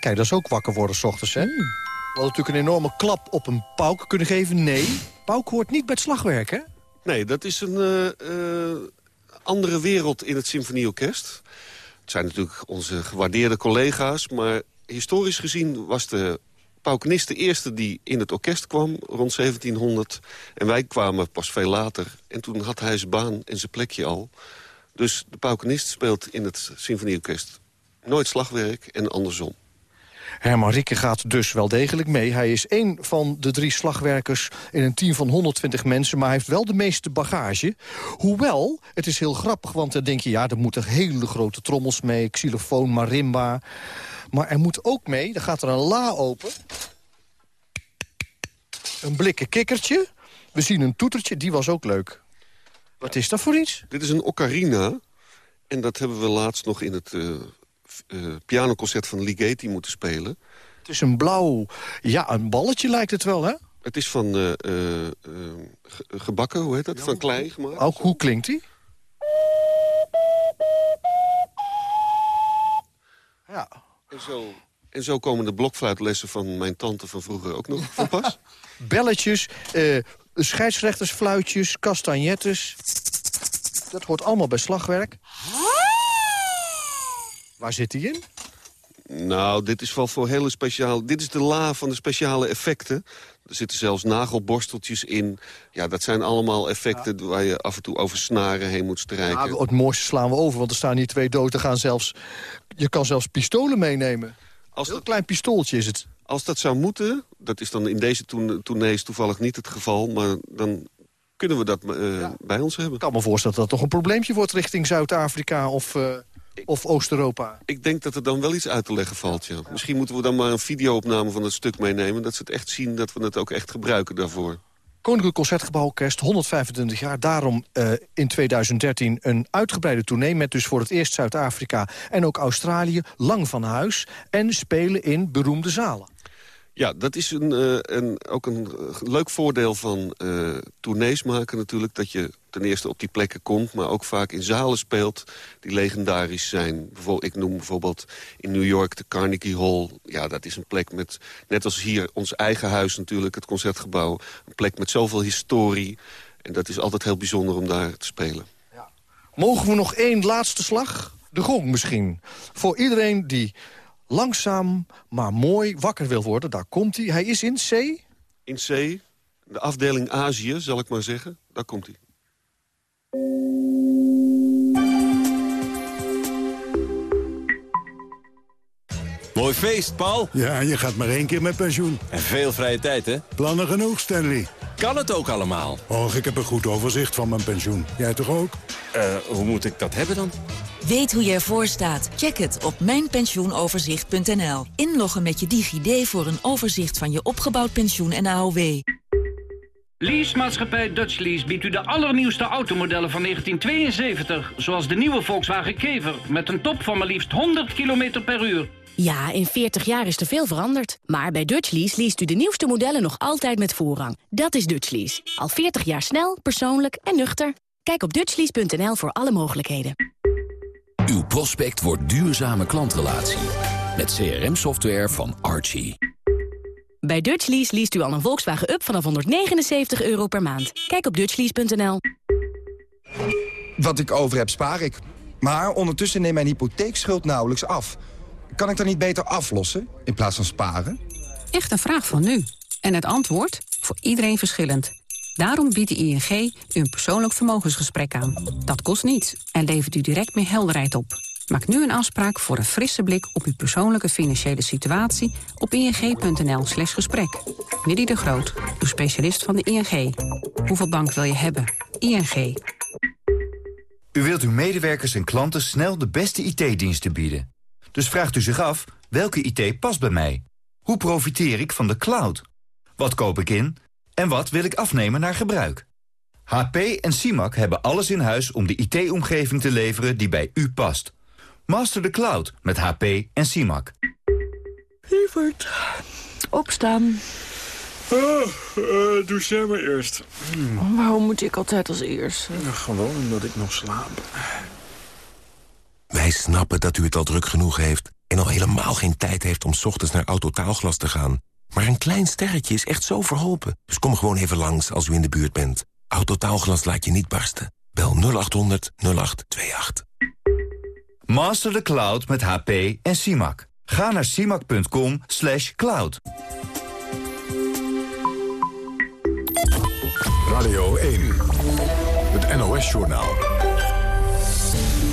S18: Kijk, dat is ook wakker worden s ochtends, hè?
S13: Hmm.
S18: We hadden natuurlijk een enorme klap op een pauk kunnen geven. Nee, pauk hoort niet bij het slagwerk, hè?
S19: Nee, dat is een uh, uh, andere wereld in het symfonieorkest. Het zijn natuurlijk onze gewaardeerde collega's... maar historisch gezien was de paukenist de eerste die in het orkest kwam rond 1700. En wij kwamen pas veel later. En toen had hij zijn baan en zijn plekje al. Dus de paukenist speelt in het symfonieorkest nooit slagwerk en andersom.
S18: Herman Rieke gaat dus wel degelijk mee. Hij is één van de drie slagwerkers in een team van 120 mensen... maar hij heeft wel de meeste bagage. Hoewel, het is heel grappig, want dan denk je... ja, er moeten hele grote trommels mee, xylofoon, marimba... Maar er moet ook mee, dan gaat er een la open. Een blikken kikkertje. We zien een toetertje, die was ook leuk. Wat is dat voor iets?
S19: Dit is een ocarina. En dat hebben we laatst nog in het uh, uh, pianoconcert van Ligeti moeten spelen.
S18: Het is een blauw... Ja, een balletje lijkt het wel, hè?
S19: Het is van uh, ge gebakken, hoe heet dat? Ja, van klei gemaakt.
S18: Ook, hoe klinkt die? Ja.
S19: En zo, en zo komen de blokfluitlessen van mijn tante van vroeger ook nog van pas. [laughs]
S18: Belletjes, uh, scheidsrechtersfluitjes, castagnettes. Dat hoort allemaal bij slagwerk. Waar zit die in?
S19: Nou, dit is wel voor hele speciaal. Dit is de la van de speciale effecten. Er zitten zelfs nagelborsteltjes in. Ja, dat zijn allemaal effecten ja. waar je af en toe over snaren heen moet strijken.
S18: Ja, het mooiste slaan we over, want er staan hier twee doden gaan zelfs... Je kan zelfs pistolen meenemen. Als Heel dat, klein pistooltje is het.
S19: Als dat zou moeten, dat is dan in deze tournees toevallig niet het geval... maar dan kunnen we dat uh, ja. bij ons hebben.
S18: Ik kan me voorstellen dat dat toch een probleempje wordt richting Zuid-Afrika of... Uh... Of Oost-Europa?
S19: Ik denk dat er dan wel iets uit te leggen valt, ja. Misschien moeten we dan maar een videoopname van het stuk meenemen... dat ze het echt zien, dat we het ook echt gebruiken daarvoor.
S18: Koninklijk Concertgebouworkest, 125 jaar. Daarom uh, in 2013 een uitgebreide tournee... met dus voor het eerst Zuid-Afrika en ook Australië lang van huis... en spelen in beroemde zalen.
S19: Ja, dat is een, uh, een, ook een leuk voordeel van uh, tournees maken natuurlijk. Dat je ten eerste op die plekken komt, maar ook vaak in zalen speelt... die legendarisch zijn. Bijvoorbeeld, ik noem bijvoorbeeld in New York de Carnegie Hall. Ja, dat is een plek met, net als hier ons eigen huis natuurlijk, het Concertgebouw... een plek met zoveel historie. En dat is altijd heel bijzonder om daar te spelen. Ja.
S18: Mogen we nog één laatste slag? de gong misschien. Voor iedereen die langzaam maar mooi wakker wil worden. Daar komt hij. Hij is in C?
S19: In C, de afdeling Azië, zal ik maar zeggen. Daar komt hij.
S20: Mooi feest, Paul.
S21: Ja, je gaat maar één keer met pensioen.
S20: En veel vrije tijd, hè?
S21: Plannen genoeg, Stanley.
S20: Kan het ook allemaal?
S21: Och, ik heb een goed overzicht van mijn pensioen. Jij toch ook?
S20: Eh, hoe moet ik dat hebben dan?
S22: Weet hoe je ervoor staat? Check het op mijnpensioenoverzicht.nl. Inloggen met je DigiD voor een overzicht van je opgebouwd pensioen en AOW.
S23: Leasemaatschappij Dutch Lease biedt u de allernieuwste automodellen van 1972... zoals de nieuwe Volkswagen Kever met een top van maar liefst 100 km per uur.
S24: Ja, in 40 jaar is er veel veranderd. Maar bij Dutchlease leest u de nieuwste modellen nog altijd met voorrang. Dat is Dutchlease. Al 40 jaar snel, persoonlijk en nuchter. Kijk op dutchlease.nl voor alle mogelijkheden.
S25: Uw prospect wordt duurzame klantrelatie. Met CRM-software van Archie.
S24: Bij Dutchlease leest u al een Volkswagen Up vanaf 179 euro per maand. Kijk op dutchlease.nl.
S26: Wat ik over heb, spaar ik. Maar ondertussen neemt mijn hypotheekschuld nauwelijks af... Kan ik dan niet beter aflossen in plaats van sparen?
S27: Echt een vraag van nu. En het antwoord? Voor iedereen verschillend. Daarom biedt de ING u een persoonlijk vermogensgesprek aan. Dat kost niets en levert u direct meer helderheid op. Maak nu een afspraak voor een frisse blik op uw persoonlijke financiële situatie op ing.nl slash gesprek. Willy de Groot, uw specialist van de ING. Hoeveel bank wil je hebben? ING.
S28: U wilt uw medewerkers en klanten snel de beste IT-diensten bieden. Dus vraagt u zich af, welke IT past bij mij? Hoe profiteer ik van de cloud? Wat koop ik in? En wat wil ik afnemen naar gebruik? HP en CIMAC hebben alles in huis om de IT-omgeving te leveren die bij u past. Master the cloud met HP en CIMAC.
S29: Lieverd, opstaan.
S30: Oh, uh, doe jij maar eerst.
S29: Hmm. Waarom moet ik altijd als eerst?
S30: gewoon omdat ik nog slaap.
S31: Wij snappen dat u het al druk genoeg heeft... en al helemaal geen tijd heeft om ochtends naar Autotaalglas te gaan. Maar een klein sterretje is echt zo verholpen. Dus kom gewoon even langs als u in de buurt bent. Autotaalglas laat je niet barsten. Bel 0800 0828.
S28: Master the cloud met HP en CIMAC. Ga naar CIMAC.com slash cloud.
S1: Radio 1, het NOS-journaal.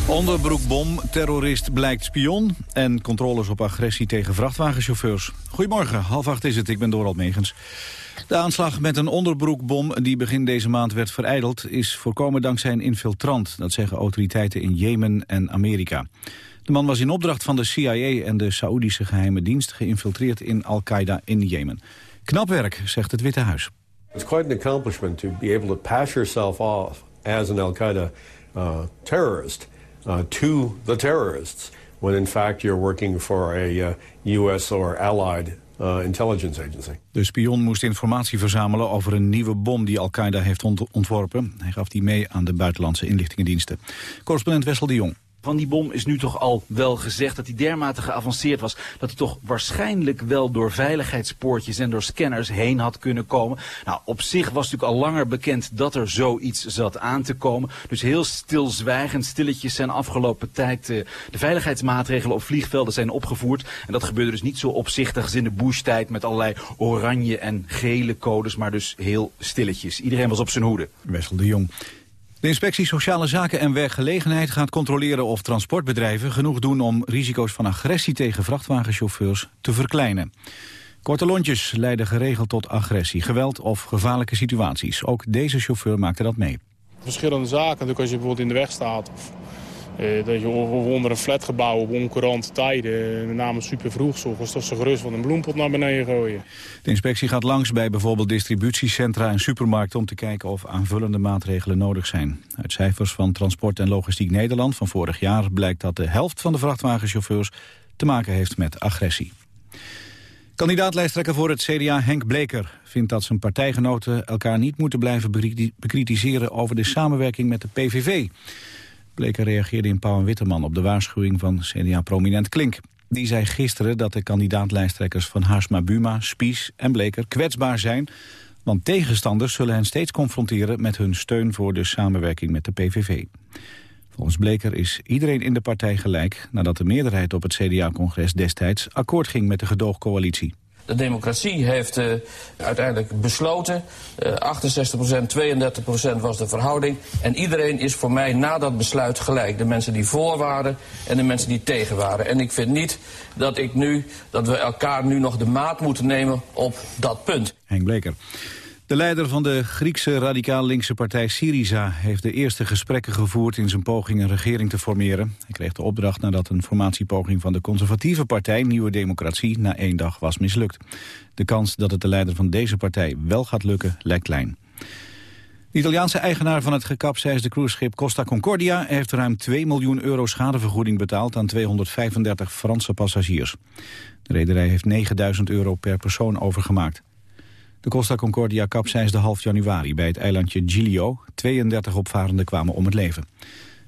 S2: Onderbroekbom, terrorist blijkt spion... en controles op agressie tegen vrachtwagenchauffeurs. Goedemorgen, half acht is het, ik ben Dorald Megens. De aanslag met een onderbroekbom die begin deze maand werd vereideld... is voorkomen dankzij een infiltrant, dat zeggen autoriteiten in Jemen en Amerika. De man was in opdracht van de CIA en de Saoedische geheime dienst... geïnfiltreerd in Al-Qaeda in Jemen. Knap werk, zegt het Witte Huis.
S32: It's quite an accomplishment to be able to pass yourself off as an Al-Qaeda uh, terrorist... Uh, to the terrorists, when in fact you're working for a uh, U.S. or allied uh, intelligence agency.
S2: De spion moest informatie verzamelen over een nieuwe bom die Al-Qaeda heeft ontworpen. Hij gaf die mee aan de buitenlandse inlichtingendiensten. Correspondent Wessel de Jong
S12: van die bom is nu toch al wel gezegd dat hij dermate geavanceerd was... dat hij toch waarschijnlijk wel door veiligheidspoortjes en door scanners heen had kunnen komen. Nou, op zich was natuurlijk al langer bekend dat er zoiets zat aan te komen. Dus heel stilzwijgend, stilletjes zijn afgelopen tijd... Uh, de veiligheidsmaatregelen op vliegvelden zijn opgevoerd. En dat gebeurde dus niet zo opzichtig als in de Bush-tijd... met allerlei oranje en gele codes, maar dus heel stilletjes. Iedereen was op zijn hoede.
S2: Wessel de Jong. De inspectie Sociale Zaken en Werkgelegenheid gaat controleren of transportbedrijven genoeg doen om risico's van agressie tegen vrachtwagenchauffeurs te verkleinen. Korte lontjes leiden geregeld tot agressie, geweld of gevaarlijke situaties. Ook deze chauffeur maakte dat mee.
S11: Verschillende zaken, natuurlijk als je bijvoorbeeld in de weg staat of dat je onder een flatgebouw op oncourante tijden, met name super vroeg, zoals dat ze gerust van een bloempot naar beneden gooien.
S2: De inspectie gaat langs bij bijvoorbeeld distributiecentra en supermarkten om te kijken of aanvullende maatregelen nodig zijn. Uit cijfers van Transport en Logistiek Nederland van vorig jaar blijkt dat de helft van de vrachtwagenchauffeurs te maken heeft met agressie. Kandidaatlijsttrekker voor het CDA Henk Bleker vindt dat zijn partijgenoten elkaar niet moeten blijven bekritiseren over de samenwerking met de PVV. Bleker reageerde in Pauw en Witteman op de waarschuwing van CDA-prominent Klink. Die zei gisteren dat de kandidaatlijsttrekkers van Haarsma Buma, Spies en Bleker kwetsbaar zijn... want tegenstanders zullen hen steeds confronteren met hun steun voor de samenwerking met de PVV. Volgens Bleker is iedereen in de partij gelijk... nadat de meerderheid op het CDA-congres destijds akkoord ging met de gedoogcoalitie.
S33: De democratie heeft uh, uiteindelijk besloten. Uh, 68% 32% was de verhouding. En iedereen is voor mij na dat besluit gelijk. De mensen die voor waren en de mensen die tegen waren. En ik vind niet dat, ik nu, dat we elkaar nu nog de maat moeten nemen op dat punt.
S2: Henk Bleker. De leider van de Griekse radicaal-linkse partij Syriza... heeft de eerste gesprekken gevoerd in zijn poging een regering te formeren. Hij kreeg de opdracht nadat een formatiepoging van de conservatieve partij... Nieuwe Democratie na één dag was mislukt. De kans dat het de leider van deze partij wel gaat lukken lijkt klein. De Italiaanse eigenaar van het gekapseisde cruiseschip Costa Concordia... heeft ruim 2 miljoen euro schadevergoeding betaald aan 235 Franse passagiers. De rederij heeft 9000 euro per persoon overgemaakt. De Costa Concordia kapseisde half januari bij het eilandje Giglio. 32 opvarenden kwamen om het leven.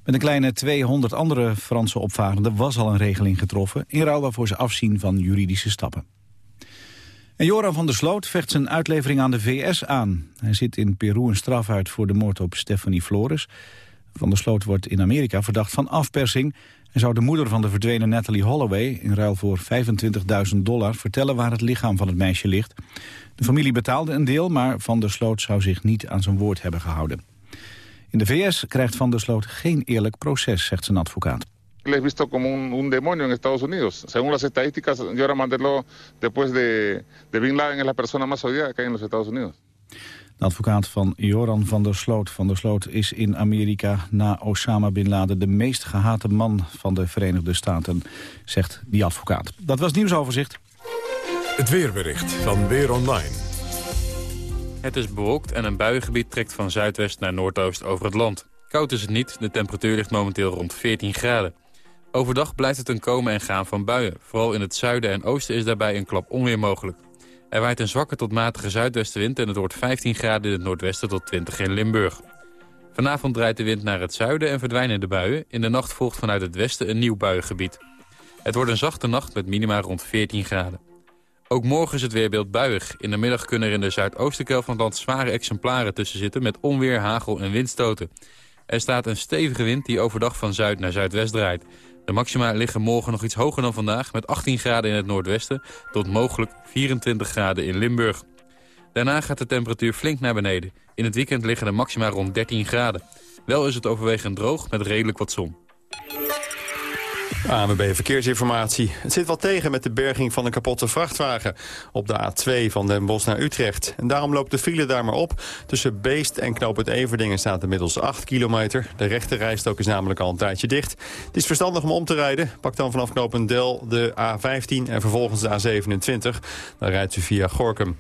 S2: Met een kleine 200 andere Franse opvarenden was al een regeling getroffen... in ruil waarvoor ze afzien van juridische stappen. En Joran van der Sloot vecht zijn uitlevering aan de VS aan. Hij zit in Peru een straf uit voor de moord op Stephanie Flores. Van der Sloot wordt in Amerika verdacht van afpersing... en zou de moeder van de verdwenen Natalie Holloway... in ruil voor 25.000 dollar vertellen waar het lichaam van het meisje ligt. De familie betaalde een deel, maar Van der Sloot zou zich niet aan zijn woord hebben gehouden. In de VS krijgt Van der Sloot geen eerlijk proces, zegt zijn advocaat.
S34: visto como un, demonio en Estados Unidos. Según las estadísticas, Joran Mandelo, después de, de Bin Laden, es la persona más odiada que en los Estados Unidos.
S2: De advocaat van Joran van der Sloot. Van der Sloot is in Amerika na Osama Bin Laden de meest gehate man van de Verenigde Staten, zegt die advocaat. Dat was het nieuwsoverzicht.
S1: Het weerbericht van Weer Online.
S35: Het is bewolkt en een buiengebied trekt van zuidwest naar noordoost over het land. Koud is het niet, de temperatuur ligt momenteel rond 14 graden. Overdag blijft het een komen en gaan van buien. Vooral in het zuiden en oosten is daarbij een klap onweer mogelijk. Er waait een zwakke tot matige zuidwestenwind en het wordt 15 graden in het noordwesten tot 20 in Limburg. Vanavond draait de wind naar het zuiden en verdwijnen de buien. In de nacht volgt vanuit het westen een nieuw buiengebied. Het wordt een zachte nacht met minima rond 14 graden. Ook morgen is het weerbeeld buiig. In de middag kunnen er in de zuidoostenkel van het land zware exemplaren tussen zitten... met onweer, hagel en windstoten. Er staat een stevige wind die overdag van zuid naar zuidwest draait. De maxima liggen morgen nog iets hoger dan vandaag... met 18 graden in het noordwesten tot mogelijk 24 graden in Limburg. Daarna gaat de temperatuur flink naar beneden. In het weekend liggen de maxima rond 13 graden. Wel is het overwegend droog met redelijk wat zon.
S3: ANWB Verkeersinformatie. Het zit wat tegen met de berging van een kapotte vrachtwagen op de A2 van Den Bosch naar Utrecht. En daarom loopt de file daar maar op. Tussen Beest en Knoop het Everdingen staat inmiddels 8 kilometer. De rechte rijstok is namelijk al een tijdje dicht. Het is verstandig om om te rijden. Pak dan vanaf Del de A15 en vervolgens de A27. Dan rijdt u via Gorkum.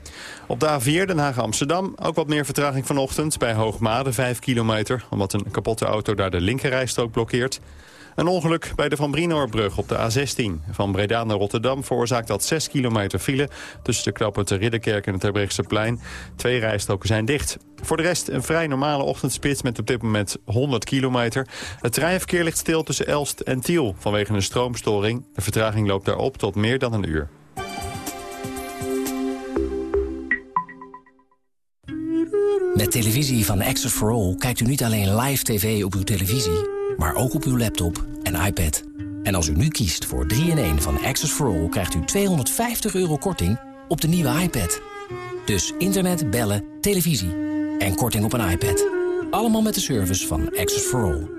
S3: Op de A4 Den Haag-Amsterdam ook wat meer vertraging vanochtend. Bij Hoogmade 5 kilometer, omdat een kapotte auto daar de linkerrijstrook blokkeert. Een ongeluk bij de Van Brinoorbrug op de A16. Van Breda naar Rotterdam veroorzaakt dat 6 kilometer file... tussen de knappen te Ridderkerk en het plein. Twee rijstroken zijn dicht. Voor de rest een vrij normale ochtendspits met op dit moment 100 kilometer. Het treinverkeer ligt stil tussen Elst en Tiel vanwege een stroomstoring. De vertraging loopt daarop tot meer dan een uur.
S4: Met televisie van Access for All kijkt u niet alleen live tv op uw televisie maar ook op uw laptop en iPad. En als u nu kiest voor 3-in-1 van Access for All... krijgt u 250 euro korting op de nieuwe iPad. Dus internet, bellen, televisie en korting op een iPad. Allemaal met de service van Access for All.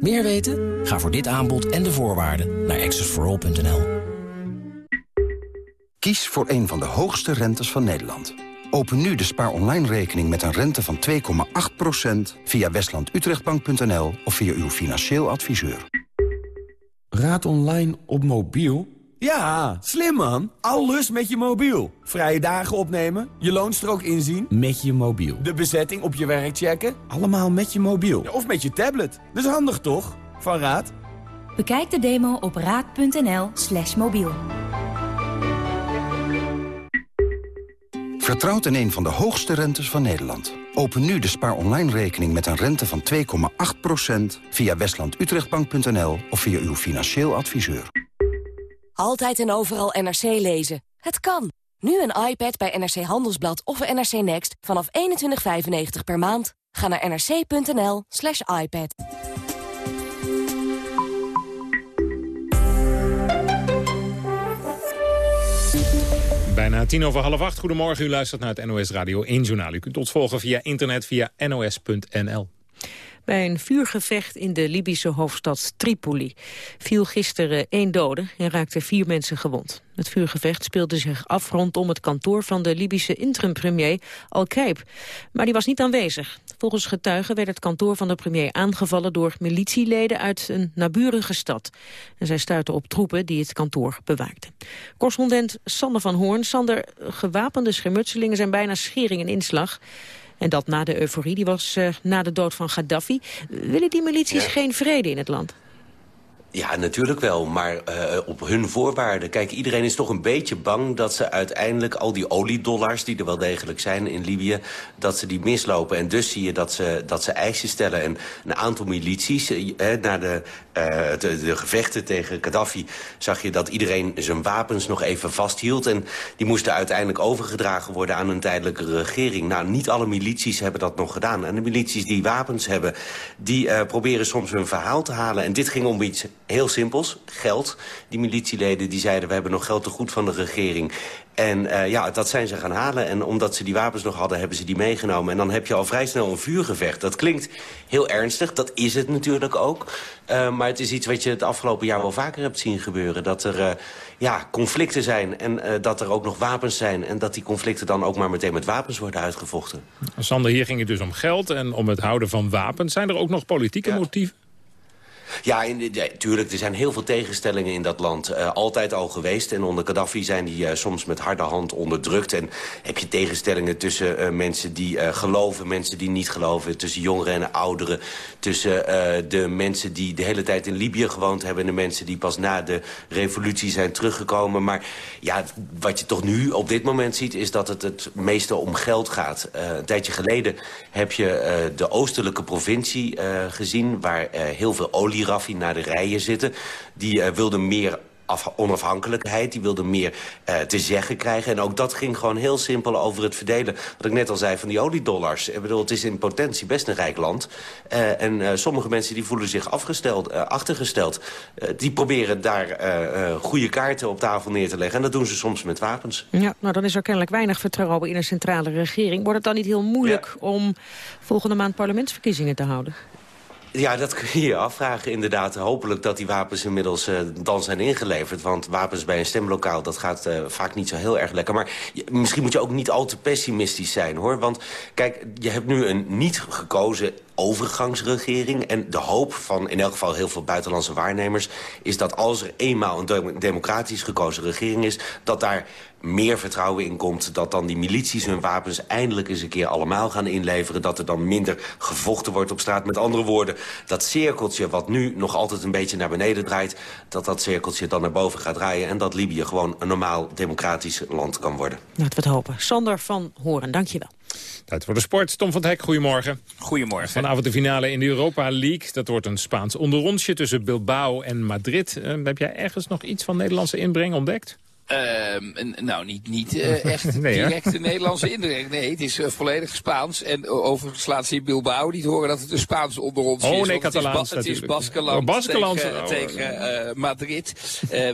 S4: Meer weten? Ga voor dit aanbod en de voorwaarden naar accessforall.nl.
S36: Kies voor een van de hoogste rentes van Nederland. Open nu de Spaar Online rekening met een rente van 2,8% via westlandutrechtbank.nl of via uw financieel adviseur.
S37: Raad online op mobiel? Ja, slim man. Alles met je mobiel. Vrije dagen opnemen, je loonstrook inzien. Met je mobiel. De bezetting op je werk checken. Allemaal met je mobiel. Of met je tablet. Dat is handig toch? Van Raad.
S38: Bekijk de demo op raad.nl slash mobiel.
S36: Vertrouwt in een van de hoogste rentes van Nederland. Open nu de Spaar Online rekening met een rente van 2,8% via westlandutrechtbank.nl of via uw financieel adviseur.
S39: Altijd en overal NRC lezen. Het kan. Nu een iPad bij NRC Handelsblad of NRC Next vanaf 21,95 per maand. Ga naar nrc.nl slash iPad.
S11: Bijna tien over half acht. Goedemorgen, u luistert naar het NOS Radio 1 Journaal. U kunt ons volgen via internet via nos.nl.
S10: Bij een vuurgevecht in de Libische hoofdstad Tripoli viel gisteren één dode en raakten vier mensen gewond. Het vuurgevecht speelde zich af rondom het kantoor van de Libische interim-premier Al-Kaib. Maar die was niet aanwezig. Volgens getuigen werd het kantoor van de premier aangevallen door militieleden uit een naburige stad. En zij stuiten op troepen die het kantoor bewaakten. Correspondent Sander van Hoorn. Sander, gewapende schermutselingen zijn bijna schering en inslag. En dat na de euforie, die was uh, na de dood van Gaddafi. Willen die milities
S40: Ja.
S10: geen vrede in het land?
S40: Ja, natuurlijk wel, maar eh, op hun voorwaarden. Kijk, iedereen is toch een beetje bang dat ze uiteindelijk al die oliedollars... die er wel degelijk zijn in Libië, dat ze die mislopen. En dus zie je dat ze, dat ze eisen stellen. En een aantal milities, eh, na de, eh, de, gevechten tegen Gaddafi... zag je dat iedereen zijn wapens nog even vasthield. En die moesten uiteindelijk overgedragen worden aan een tijdelijke regering. Nou, niet alle milities hebben dat nog gedaan. En de milities die wapens hebben, die eh, proberen soms hun verhaal te halen. En dit ging om iets heel simpels, geld. Die militieleden die zeiden, we hebben nog geld te goed van de regering. En eh, ja, dat zijn ze gaan halen. En omdat ze die wapens nog hadden, hebben ze die meegenomen. En dan heb je al vrij snel een vuurgevecht. Dat klinkt heel ernstig, dat is het natuurlijk ook. Eh, maar het is iets wat je het afgelopen jaar wel vaker hebt zien gebeuren. Dat er eh, ja, conflicten zijn en dat er ook nog wapens zijn. En dat die conflicten dan ook maar meteen met wapens worden uitgevochten.
S11: Sander, hier ging het dus om geld en om het houden van wapens. Zijn er ook nog politieke motieven?
S40: Ja, tuurlijk. Er zijn heel veel tegenstellingen in dat land. Eh, altijd al geweest. En onder Gaddafi zijn die eh, soms met harde hand onderdrukt. En heb je tegenstellingen tussen eh, mensen die geloven... mensen die niet geloven. Tussen jongeren en ouderen. Tussen de mensen die de hele tijd in Libië gewoond hebben... en de mensen die pas na de revolutie zijn teruggekomen. Maar ja, wat je toch nu op dit moment ziet... is dat het het meeste om geld gaat. Een tijdje geleden heb je de oostelijke provincie gezien... waar heel veel olieraffinaderijen zitten. Die eh, wilden meer af- onafhankelijkheid, die wilden meer eh, te zeggen krijgen. En ook dat ging gewoon heel simpel over het verdelen. Wat ik net al zei van die oliedollars. Ik bedoel, het is in potentie best een rijk land. Eh, en sommige mensen die voelen zich afgesteld, achtergesteld. Die proberen daar goede kaarten op tafel neer te leggen. En dat doen ze soms met wapens.
S10: Ja, nou dan is er kennelijk weinig vertrouwen in een centrale regering. Wordt het dan niet heel moeilijk om volgende maand parlementsverkiezingen te houden?
S40: Ja, dat kun je je afvragen inderdaad. Hopelijk dat die wapens inmiddels eh, dan zijn ingeleverd. Want wapens bij een stemlokaal, dat gaat eh, vaak niet zo heel erg lekker. Maar misschien moet je ook niet al te pessimistisch zijn, hoor. Want kijk, je hebt nu een niet gekozen overgangsregering. En de hoop van in elk geval heel veel buitenlandse waarnemers... is dat als er eenmaal een dem- democratisch gekozen regering is... dat daar meer vertrouwen in komt. Dat dan die milities hun wapens eindelijk eens een keer allemaal gaan inleveren. Dat er dan minder gevochten wordt op straat. Met andere woorden, dat cirkeltje wat nu nog altijd een beetje naar beneden draait... dat dat cirkeltje dan naar boven gaat draaien. En dat Libië gewoon een normaal democratisch land kan worden.
S10: Laten we het hopen. Sander van Horen, dankjewel.
S11: Tijd voor de sport. Tom van het Hek, goedemorgen.
S41: Goedemorgen.
S11: Vanavond de finale in de Europa League. Dat wordt een Spaans onderrondje tussen Bilbao en Madrid. Eh, heb jij ergens nog iets van Nederlandse inbreng ontdekt?
S41: Ehm, nou, niet, niet eh, [laughs] echt
S11: Nee,
S41: direct de Nederlandse indruk. Nee, het is eh, volledig Spaans. En overigens laat ze in Bilbao niet horen dat het een Spaans onder ons
S11: Oh,
S41: is.
S11: nee,
S41: want het is,
S11: Catalaans
S41: het is. Baskeland
S11: Oh, Baskeland,
S41: tegen,
S11: oh.
S41: tegen eh, Madrid.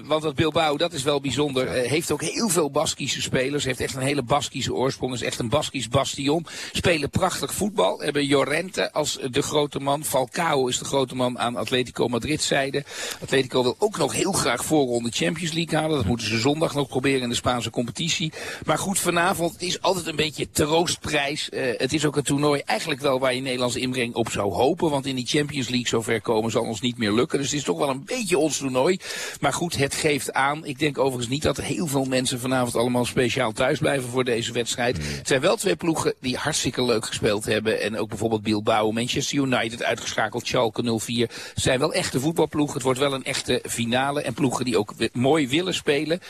S41: Want dat Bilbao, dat is wel bijzonder. Heeft ook heel veel Baskische spelers. Heeft echt een hele Baskische oorsprong. Is echt een Baskisch bastion. Spelen prachtig voetbal. Hebben Llorente als de grote man. Falcao is de grote man aan Atletico Madrid zijde. Atletico wil ook nog heel graag voorronde Champions League halen. Dat moeten ze zondag nog proberen in de Spaanse competitie. Maar goed, vanavond, het is altijd een beetje troostprijs. Eh, het is ook een toernooi eigenlijk wel waar je Nederlandse inbreng op zou hopen. Want in die Champions League zover komen zal ons niet meer lukken. Dus het is toch wel een beetje ons toernooi. Maar goed, het geeft aan. Ik denk overigens niet dat heel veel mensen vanavond allemaal speciaal thuis blijven voor deze wedstrijd. Het zijn wel twee ploegen die hartstikke leuk gespeeld hebben. En ook bijvoorbeeld Bilbao, Manchester United uitgeschakeld, Schalke 04. Het zijn wel echte voetbalploegen. Het wordt wel een echte finale. En ploegen die ook mooi willen spelen.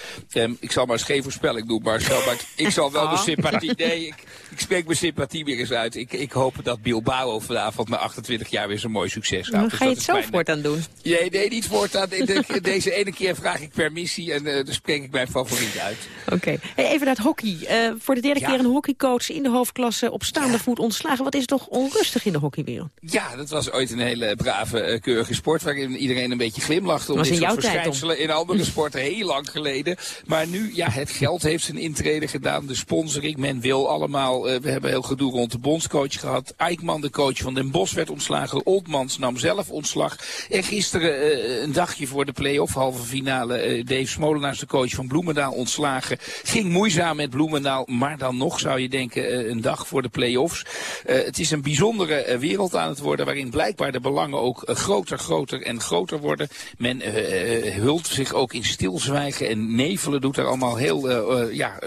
S41: Ik zal maar eens geen voorspelling doen. Maar ik, ik zal wel mijn sympathie... Nee, ik, ik spreek mijn sympathie weer eens uit. Ik, ik hoop dat Bilbao vanavond na 28 jaar weer zo'n mooi succes gaat.
S10: Dan
S41: Dus
S10: ga je het zelf
S41: mijn-
S10: voortaan doen.
S41: Nee, nee, niet voortaan. De- de- [laughs] deze ene keer vraag ik permissie en eh dan spreek ik mijn favoriet uit.
S10: Oké. Hey, even naar het hockey. Eh, voor de derde
S41: Ja.
S10: keer een hockeycoach in de hoofdklasse op staande voet ontslagen. Wat is toch onrustig in de hockeywereld?
S41: Ja, dat was ooit een hele brave, eh, keurige sport... waarin iedereen een beetje glimlachte om
S10: Was
S41: dit
S10: in
S41: soort
S10: jouw tijd, Tom.
S41: verschijnselen in andere sporten heel lang geleden. Maar nu, ja, het geld heeft zijn intrede gedaan. De sponsoring, men wil allemaal. We hebben heel gedoe rond de bondscoach gehad. Eikman, de coach van Den Bosch, werd ontslagen. Oldmans nam zelf ontslag. En gisteren, een dagje voor de play-off halve finale, Dave Smolenaars, de coach van Bloemendaal, ontslagen. Ging moeizaam met Bloemendaal, maar dan nog zou je denken, een dag voor de play-offs. het is een bijzondere wereld aan het worden, waarin blijkbaar de belangen ook groter, groter en groter worden. Men hult zich ook in stilzwijgen en nevelen doet er allemaal heel ja,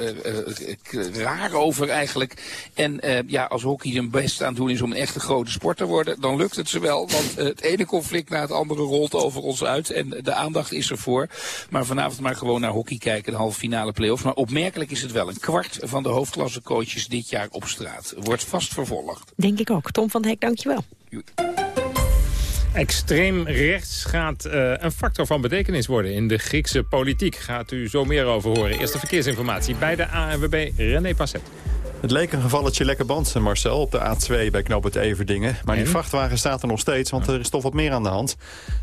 S41: raar over eigenlijk. En ja, als hockey zijn best aan het doen is om een echte grote sport te worden, dan lukt het ze wel. Want het ene conflict na het andere rolt over ons uit en de aandacht is ervoor. Maar vanavond maar gewoon naar hockey kijken, de halve finale play-off. Maar opmerkelijk is het wel. Een kwart van de hoofdklasse coaches dit jaar op straat. Wordt vast vervolgd.
S10: Denk ik ook. Tom van Hek, dankjewel.
S11: Extreem rechts gaat uh, een factor van betekenis worden in de Griekse politiek. Gaat u zo meer over horen. Eerste verkeersinformatie bij de ANWB René Passet.
S3: Het leek een gevalletje lekker band, Marcel, op de A2 bij Knoop het Everdingen. Maar die vrachtwagen staat er nog steeds, want er is toch wat meer aan de hand.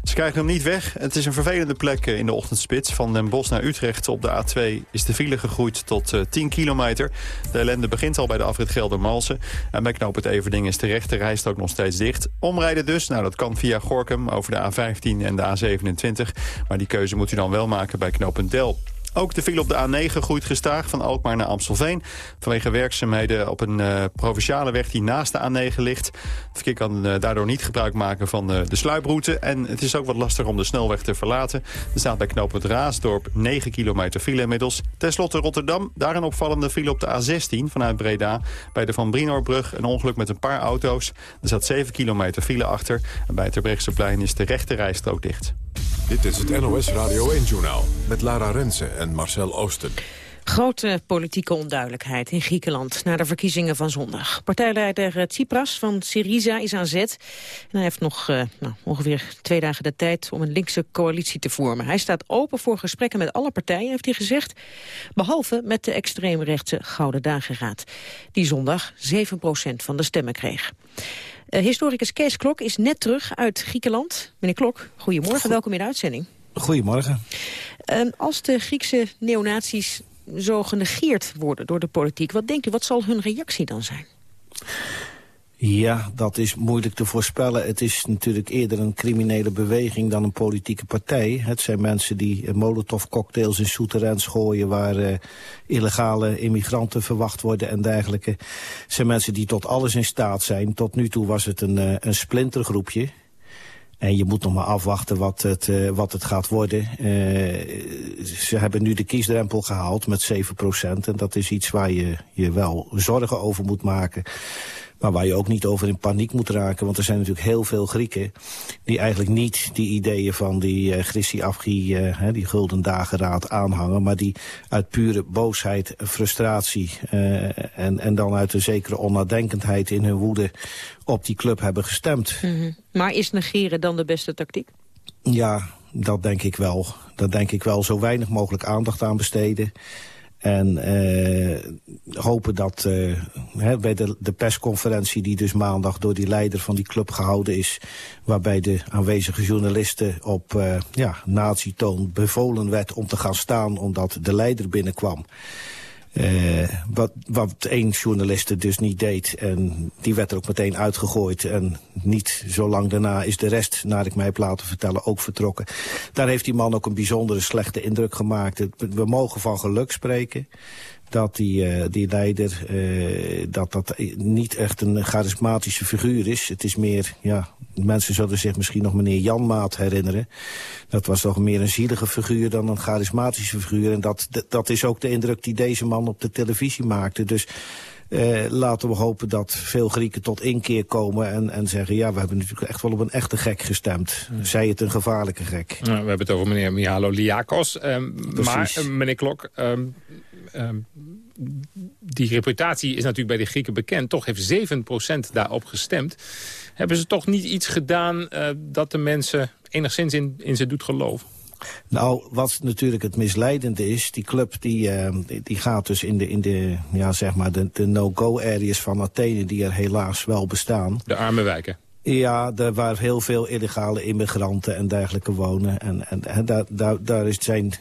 S3: Ze krijgen hem niet weg. Het is een vervelende plek in de ochtendspits. Van Den Bosch naar Utrecht op de A2 is de file gegroeid tot 10 eh, kilometer. De ellende begint al bij de afrit Geldermalsen. En bij Knoop het Everdingen is de rechte ook nog steeds dicht. Omrijden dus, nou dat kan via Gorkum over de A15 en de A27. Maar die keuze moet u dan wel maken bij knooppunt Del. Ook de file op de A9 groeit gestaag van Alkmaar naar Amstelveen. Vanwege werkzaamheden op een uh, provinciale weg die naast de A9 ligt. Het verkeer kan uh, daardoor niet gebruik maken van uh, de sluiproute. En het is ook wat lastig om de snelweg te verlaten. Er staat bij knooppunt Raasdorp 9 kilometer file inmiddels. Ten slotte Rotterdam, daar een opvallende file op de A16 vanuit Breda. Bij de Van Brinoorbrug een ongeluk met een paar auto's. Er zat 7 kilometer file achter. En bij het Terbrechtseplein is de rechte rijstrook dicht.
S1: Dit is het NOS Radio 1-journaal met Lara Rensen en Marcel Oosten.
S10: Grote politieke onduidelijkheid in Griekenland na de verkiezingen van zondag. Partijleider eh, Tsipras van Syriza is aan zet. En hij heeft nog uh, nou, ongeveer twee dagen de tijd om een linkse coalitie te vormen. Hij staat open voor gesprekken met alle partijen, heeft hij gezegd. Behalve met de extreemrechtse Gouden Dageraad. Die zondag 7% van de stemmen kreeg. Uh, historicus Kees Klok is net terug uit Griekenland. Meneer Klok, goedemorgen, welkom in de uitzending.
S42: Goedemorgen.
S10: Als de Griekse neonazies zo genegeerd worden door de politiek... wat denkt u, wat zal hun reactie dan zijn?
S42: Ja, dat is moeilijk te voorspellen. Het is natuurlijk eerder een criminele beweging dan een politieke partij. Het zijn mensen die molotovcocktails in souterrains gooien... waar uh, illegale immigranten verwacht worden en dergelijke. Het zijn mensen die tot alles in staat zijn. Tot nu toe was het een, uh, een splintergroepje. En je moet nog maar afwachten wat het, uh, wat het gaat worden. Uh, ze hebben nu de kiesdrempel gehaald met 7 procent. En dat is iets waar je je wel zorgen over moet maken. Maar waar je ook niet over in paniek moet raken. Want er zijn natuurlijk heel veel Grieken die eigenlijk niet die ideeën van die uh, Grissi Afgi, uh, die Gulden Dageraad aanhangen. Maar die uit pure boosheid, frustratie uh, en, en dan uit een zekere onnadenkendheid in hun woede op die club hebben gestemd.
S10: Mm -hmm. Maar is negeren dan de beste tactiek?
S42: Ja, dat denk ik wel. Dat denk ik wel. Zo weinig mogelijk aandacht aan besteden. En uh, hopen dat uh, hè, bij de, de, persconferentie die dus maandag door die leider van die club gehouden is... waarbij de aanwezige journalisten op uh, ja, nazi-toon bevolen werd om te gaan staan omdat de leider binnenkwam... Uh, wat, wat één journaliste dus niet deed. En die werd er ook meteen uitgegooid. En niet zo lang daarna is de rest, naar ik mij heb laten vertellen, ook vertrokken. Daar heeft die man ook een bijzondere slechte indruk gemaakt. We mogen van geluk spreken dat die, uh, die leider uh, dat dat niet echt een charismatische figuur is. Het is meer, ja, mensen zullen zich misschien nog meneer Jan Maat herinneren. Dat was toch meer een zielige figuur dan een charismatische figuur. En dat, dat is ook de indruk die deze man op de televisie maakte. Dus uh, laten we hopen dat veel Grieken tot inkeer komen en, en zeggen... ja, we hebben natuurlijk echt wel op een echte gek gestemd. Zij het een gevaarlijke gek.
S11: Nou, we hebben het over meneer Mialo Liakos. Um, maar, uh, meneer Klok, um, um, die reputatie is natuurlijk bij de Grieken bekend. Toch heeft 7% daarop gestemd. Hebben ze toch niet iets gedaan uh, dat de mensen enigszins in, in ze doet geloven?
S42: Nou, wat natuurlijk het misleidende is, die club die, uh, die, die, gaat dus in de, in de, ja, zeg maar de, de no-go-areas van Athene, die er helaas wel bestaan.
S11: De arme wijken.
S42: Ja, daar waar heel veel illegale immigranten en dergelijke wonen. En, en, en daar, daar, daar is zijn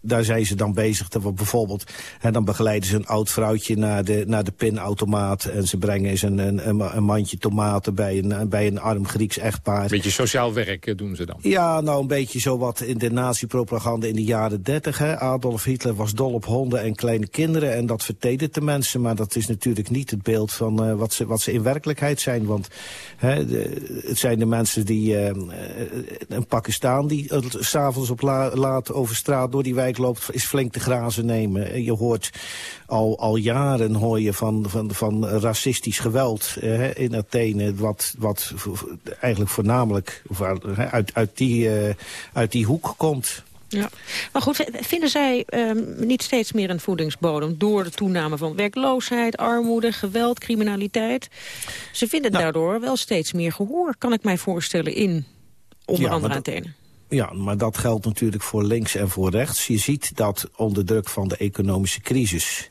S42: daar zijn ze dan bezig. Te, bijvoorbeeld, en dan begeleiden ze een oud vrouwtje naar de, naar de pinautomaat. En ze brengen eens een, een, een mandje tomaten bij een, bij een arm Grieks echtpaar. Een
S11: beetje sociaal werk eh, doen ze dan?
S42: Ja, nou een beetje zo wat in de nazi-propaganda in de jaren dertig. Adolf Hitler was dol op honden en kleine kinderen. En dat vertedert de mensen. Maar dat is natuurlijk niet het beeld van uh, wat, ze, wat ze in werkelijkheid zijn. Want hè, de, het zijn de mensen die... Uh, een Pakistan die uh, s'avonds op la, laat over straat door die wijk loopt, is flink te grazen nemen. Je hoort al, al jaren hoor je van, van, van racistisch geweld eh, in Athene, wat, wat eigenlijk voornamelijk uit, uit, die, uh, uit die hoek komt.
S10: Ja. Maar goed, vinden zij um, niet steeds meer een voedingsbodem... door de toename van werkloosheid, armoede, geweld, criminaliteit? Ze vinden nou, daardoor wel steeds meer gehoor, kan ik mij voorstellen, in onder ja, andere Athene.
S42: Ja, maar dat geldt natuurlijk voor links en voor rechts. Je ziet dat onder druk van de economische crisis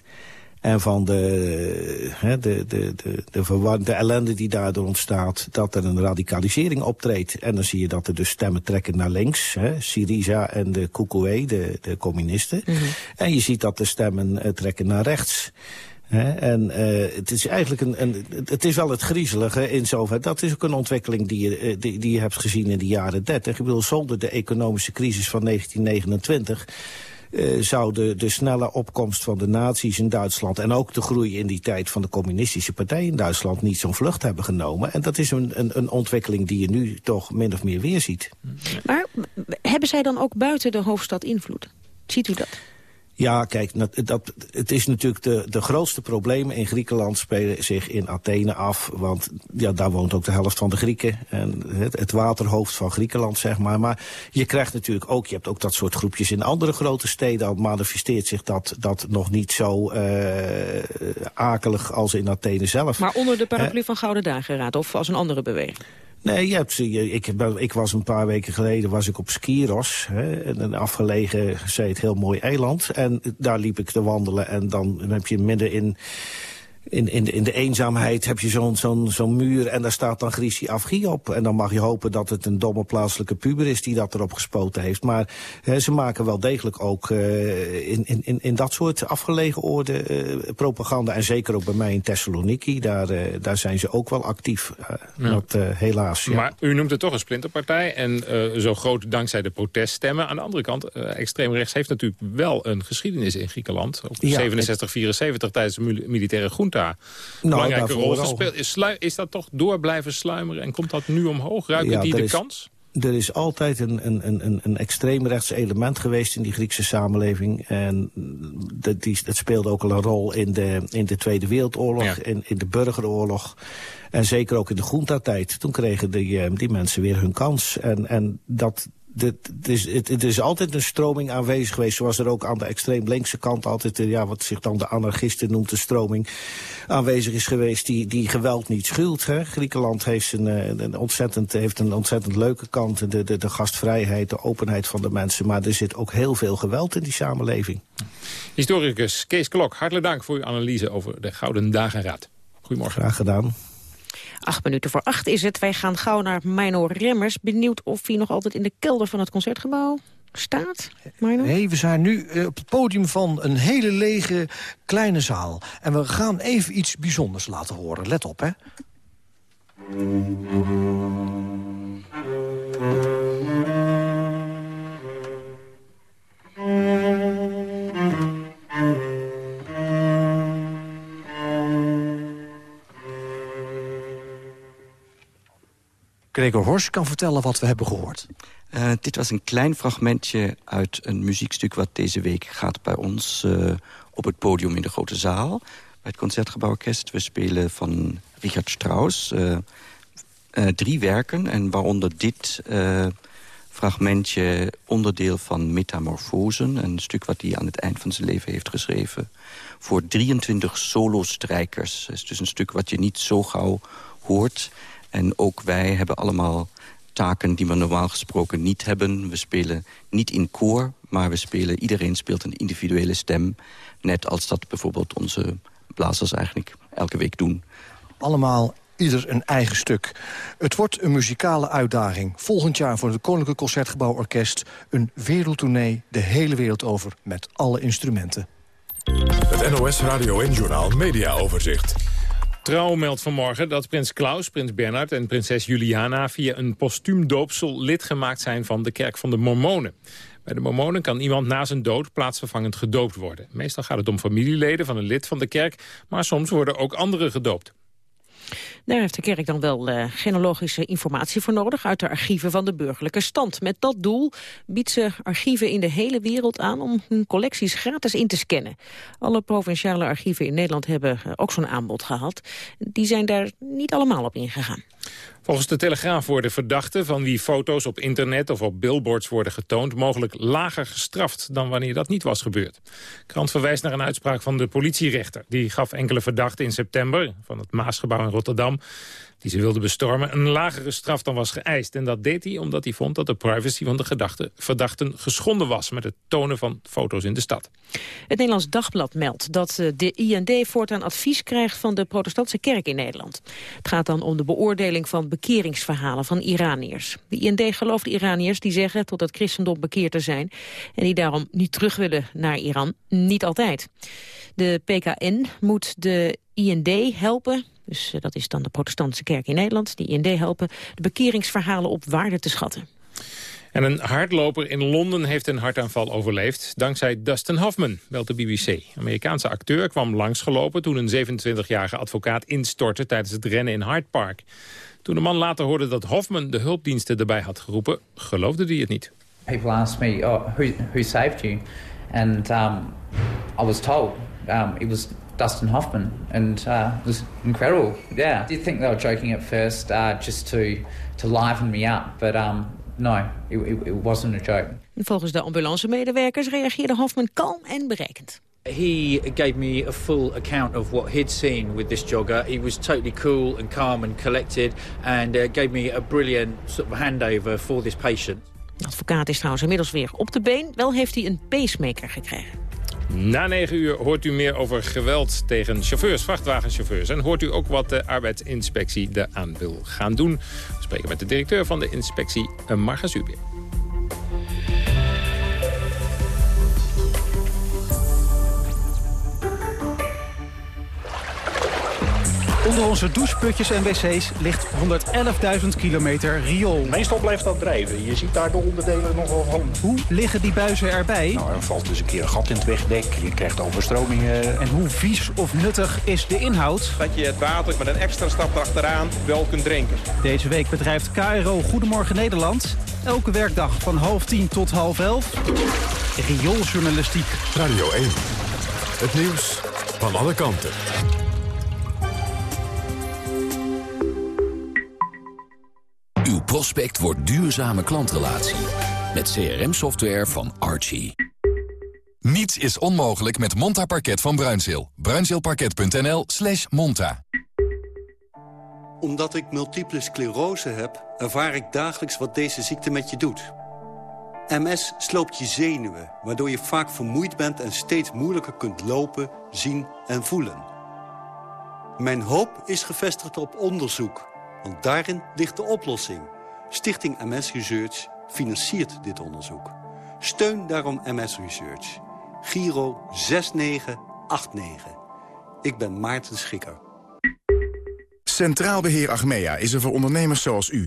S42: en van de, de, de, de, de, de ellende die daardoor ontstaat... dat er een radicalisering optreedt. En dan zie je dat er dus stemmen trekken naar links. Hè, Syriza en de Koukoué, de, de communisten. Mm -hmm. En je ziet dat de stemmen uh, trekken naar rechts. He, en uh, het is eigenlijk een, een, het is wel het griezelige in zover. Dat is ook een ontwikkeling die je, die, die je hebt gezien in de jaren 30. Ik bedoel, zonder de economische crisis van 1929 uh, zou de, de snelle opkomst van de nazi's in Duitsland... en ook de groei in die tijd van de communistische partij in Duitsland... niet zo'n vlucht hebben genomen. En dat is een, een, een ontwikkeling die je nu toch min of meer weer ziet.
S10: Maar hebben zij dan ook buiten de hoofdstad invloed? Ziet u dat?
S42: Ja, kijk, dat, het is natuurlijk de, de grootste problemen in Griekenland spelen zich in Athene af. Want ja, daar woont ook de helft van de Grieken. En het, het waterhoofd van Griekenland, zeg maar. Maar je krijgt natuurlijk ook, je hebt ook dat soort groepjes in andere grote steden. Al manifesteert zich dat, dat nog niet zo uh, akelig als in Athene zelf.
S10: Maar onder de paraplu van Gouden Dageraad of als een andere beweging?
S42: Nee, je hebt, ik, ik was een paar weken geleden was ik op Skiros, hè, een afgelegen, zei het heel mooi eiland. En daar liep ik te wandelen en dan heb je midden in in, in, de, in de eenzaamheid heb je zo'n zo'n zo'n muur en daar staat dan Grisi Afgi op. En dan mag je hopen dat het een domme plaatselijke puber is die dat erop gespoten heeft. Maar he, ze maken wel degelijk ook uh, in, in, in dat soort afgelegen oorden uh, propaganda. En zeker ook bij mij in Thessaloniki, daar, uh, daar zijn ze ook wel actief. Ja. Dat, helaas. Ja.
S11: Maar u noemt het toch een splinterpartij en zo groot dankzij de proteststemmen. Aan de andere kant, extreem rechts heeft natuurlijk wel een geschiedenis in Griekenland. Op ja, 67, 74 tijdens de militaire junta nou, belangrijke rol gespeeld. Is, is, dat toch door blijven sluimeren en komt dat nu omhoog? Ruikt ja, die de
S42: is,
S11: kans?
S42: Er is altijd een, een, een, een extreemrechts element geweest in die Griekse samenleving. En dat, die, dat speelde ook al een rol in de, in de Tweede Wereldoorlog, ja. in, in de burgeroorlog. En zeker ook in de Junta-tijd. Toen kregen die, die mensen weer hun kans. En, en dat, het, is, het, het, is altijd een stroming aanwezig geweest. Zoals er ook aan de extreem linkse kant altijd, ja, wat zich dan de anarchisten noemt, de stroming aanwezig is geweest die, die geweld niet schuwt. Hè. Griekenland heeft een, een, ontzettend, heeft een ontzettend leuke kant, de, de, de gastvrijheid, de openheid van de mensen. Maar er zit ook heel veel geweld in die samenleving.
S11: Historicus Kees Klok, hartelijk dank voor uw analyse over de Gouden Dageraad. Goedemorgen.
S42: Graag gedaan.
S10: Acht minuten voor acht is het. Wij gaan gauw naar Mino Remmers. Benieuwd of hij nog altijd in de kelder van het Concertgebouw staat, Mino?
S43: Nee, we zijn nu op het podium van een hele lege kleine zaal. En we gaan even iets bijzonders laten horen. Let op, hè. Gregor Hors kan vertellen wat we hebben gehoord.
S44: Uh, dit was een klein fragmentje uit een muziekstuk... wat deze week gaat bij ons uh, op het podium in de grote zaal. Bij het Concertgebouworkest. We spelen van Richard Strauss uh, drie werken. En waaronder dit fragmentje onderdeel van Metamorfosen. Een stuk wat hij aan het eind van zijn leven heeft geschreven. Voor 23 solo-strijkers. Het is dus een stuk wat je niet zo gauw hoort... En ook wij hebben allemaal taken die we normaal gesproken niet hebben. We spelen niet in koor, maar we spelen, iedereen speelt een individuele stem. Net als dat bijvoorbeeld onze blazers eigenlijk elke week doen.
S43: Allemaal
S18: ieder een eigen stuk. Het wordt een muzikale uitdaging. Volgend jaar voor het Koninklijk Concertgebouworkest... een wereldtournee de hele wereld over met alle instrumenten.
S1: Het NOS Radio en Journaal Media Overzicht.
S11: Trouw meldt vanmorgen dat prins Klaus, prins Bernhard en prinses Juliana... via een postuum doopsel lid gemaakt zijn van de kerk van de Mormonen. Bij de Mormonen kan iemand na zijn dood plaatsvervangend gedoopt worden. Meestal gaat het om familieleden van een lid van de kerk... maar soms worden ook anderen gedoopt.
S10: Daar heeft de kerk dan wel uh, genealogische informatie voor nodig... uit de archieven van de burgerlijke stand. Met dat doel biedt ze archieven in de hele wereld aan... om hun collecties gratis in te scannen. Alle provinciale archieven in Nederland hebben uh, ook zo'n aanbod gehad. Die zijn daar niet allemaal op ingegaan.
S11: Volgens de Telegraaf worden verdachten van wie foto's op internet of op billboards worden getoond... mogelijk lager gestraft dan wanneer dat niet was gebeurd. krant verwijst naar een uitspraak van de politierechter. Die gaf enkele verdachten in september van het Maasgebouw in Rotterdam die ze wilde bestormen, een lagere straf dan was geëist. En dat deed hij omdat hij vond dat de privacy van de gedachte, verdachten geschonden was... met het tonen van foto's in de stad.
S10: Het Nederlands Dagblad meldt dat eh, de IND voortaan advies krijgt... van de protestantse kerk in Nederland. Het gaat dan om de beoordeling van bekeringsverhalen van Iraniërs. De IND gelooft Iraniërs die zeggen tot het christendom bekeerd te zijn... en die daarom niet terug willen naar Iran, niet altijd. De PKN moet de IND helpen dus uh, dat is dan de protestantse kerk in Nederland, die IND helpen... de bekeringsverhalen op waarde te schatten.
S11: En een hardloper in Londen heeft een hartaanval overleefd... dankzij Dustin Hoffman, meldt de BBC. Amerikaanse acteur kwam langsgelopen toen een 27-jarige advocaat instortte... tijdens het rennen in Hyde Park. Toen de man later hoorde dat Hoffman de hulpdiensten erbij had geroepen... geloofde hij het niet.
S45: People asked me, oh, who, who saved you? And um, I was told um, it was Dustin Hoffman, and uh, it was incredible. Yeah, I did think they were joking at first, uh, just to to liven me up, but um, no, it, it, it wasn't a joke.
S10: Volgens de ambulancemedewerkers reageerde Hoffman kalm en berekend.
S39: He gave me a full account of what he'd seen with this jogger. He was totally cool and calm and collected and uh, gave me a brilliant sort of handover for this patient.
S10: De advocaat is trouwens inmiddels weer op de been. Wel heeft hij een pacemaker gekregen.
S11: Na 9 uur hoort u meer over geweld tegen chauffeurs, vrachtwagenchauffeurs. En hoort u ook wat de arbeidsinspectie eraan wil gaan doen. We spreken met de directeur van de inspectie, Marga Zubier.
S46: Onder onze doucheputjes en wc's ligt 111.000 kilometer riool.
S47: Meestal blijft dat drijven. Je ziet daar de onderdelen nogal van.
S46: Hoe liggen die buizen erbij?
S47: Nou, er valt dus een keer een gat in het wegdek. Je krijgt overstromingen.
S46: En hoe vies of nuttig is de inhoud?
S48: Dat je het water met een extra stap erachteraan wel kunt drinken.
S46: Deze week bedrijft KRO Goedemorgen Nederland. Elke werkdag van half tien tot half elf. Riooljournalistiek.
S1: Radio 1. Het nieuws van alle kanten.
S49: Prospect wordt duurzame klantrelatie. Met CRM-software van Archie. Niets is onmogelijk met Monta Parket van Bruinzeel. Bruinzeelparket.nl slash monta.
S50: Omdat ik multiple sclerose heb, ervaar ik dagelijks wat deze ziekte met je doet. MS sloopt je zenuwen, waardoor je vaak vermoeid bent... en steeds moeilijker kunt lopen, zien en voelen. Mijn hoop is gevestigd op onderzoek, want daarin ligt de oplossing. Stichting MS Research financiert dit onderzoek. Steun daarom MS Research. Giro 6989. Ik ben Maarten Schikker.
S51: Centraal Beheer Achmea is er voor ondernemers zoals u.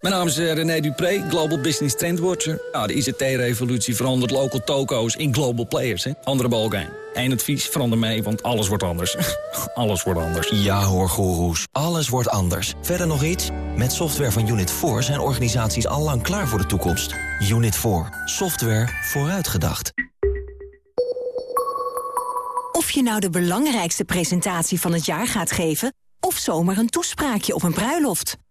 S52: Mijn naam is eh, René Dupré, Global Business Trendwatcher. Ja, de ICT-revolutie verandert local toko's in global players. Hè? Andere balkijn. Eén advies, verander mee, want alles wordt anders. [laughs] alles wordt anders.
S4: Ja hoor, goeroes. Alles wordt anders. Verder nog iets? Met software van Unit 4 zijn organisaties allang klaar voor de toekomst. Unit 4. Software vooruitgedacht.
S24: Of je nou de belangrijkste presentatie van het jaar gaat geven... of zomaar een toespraakje op een bruiloft.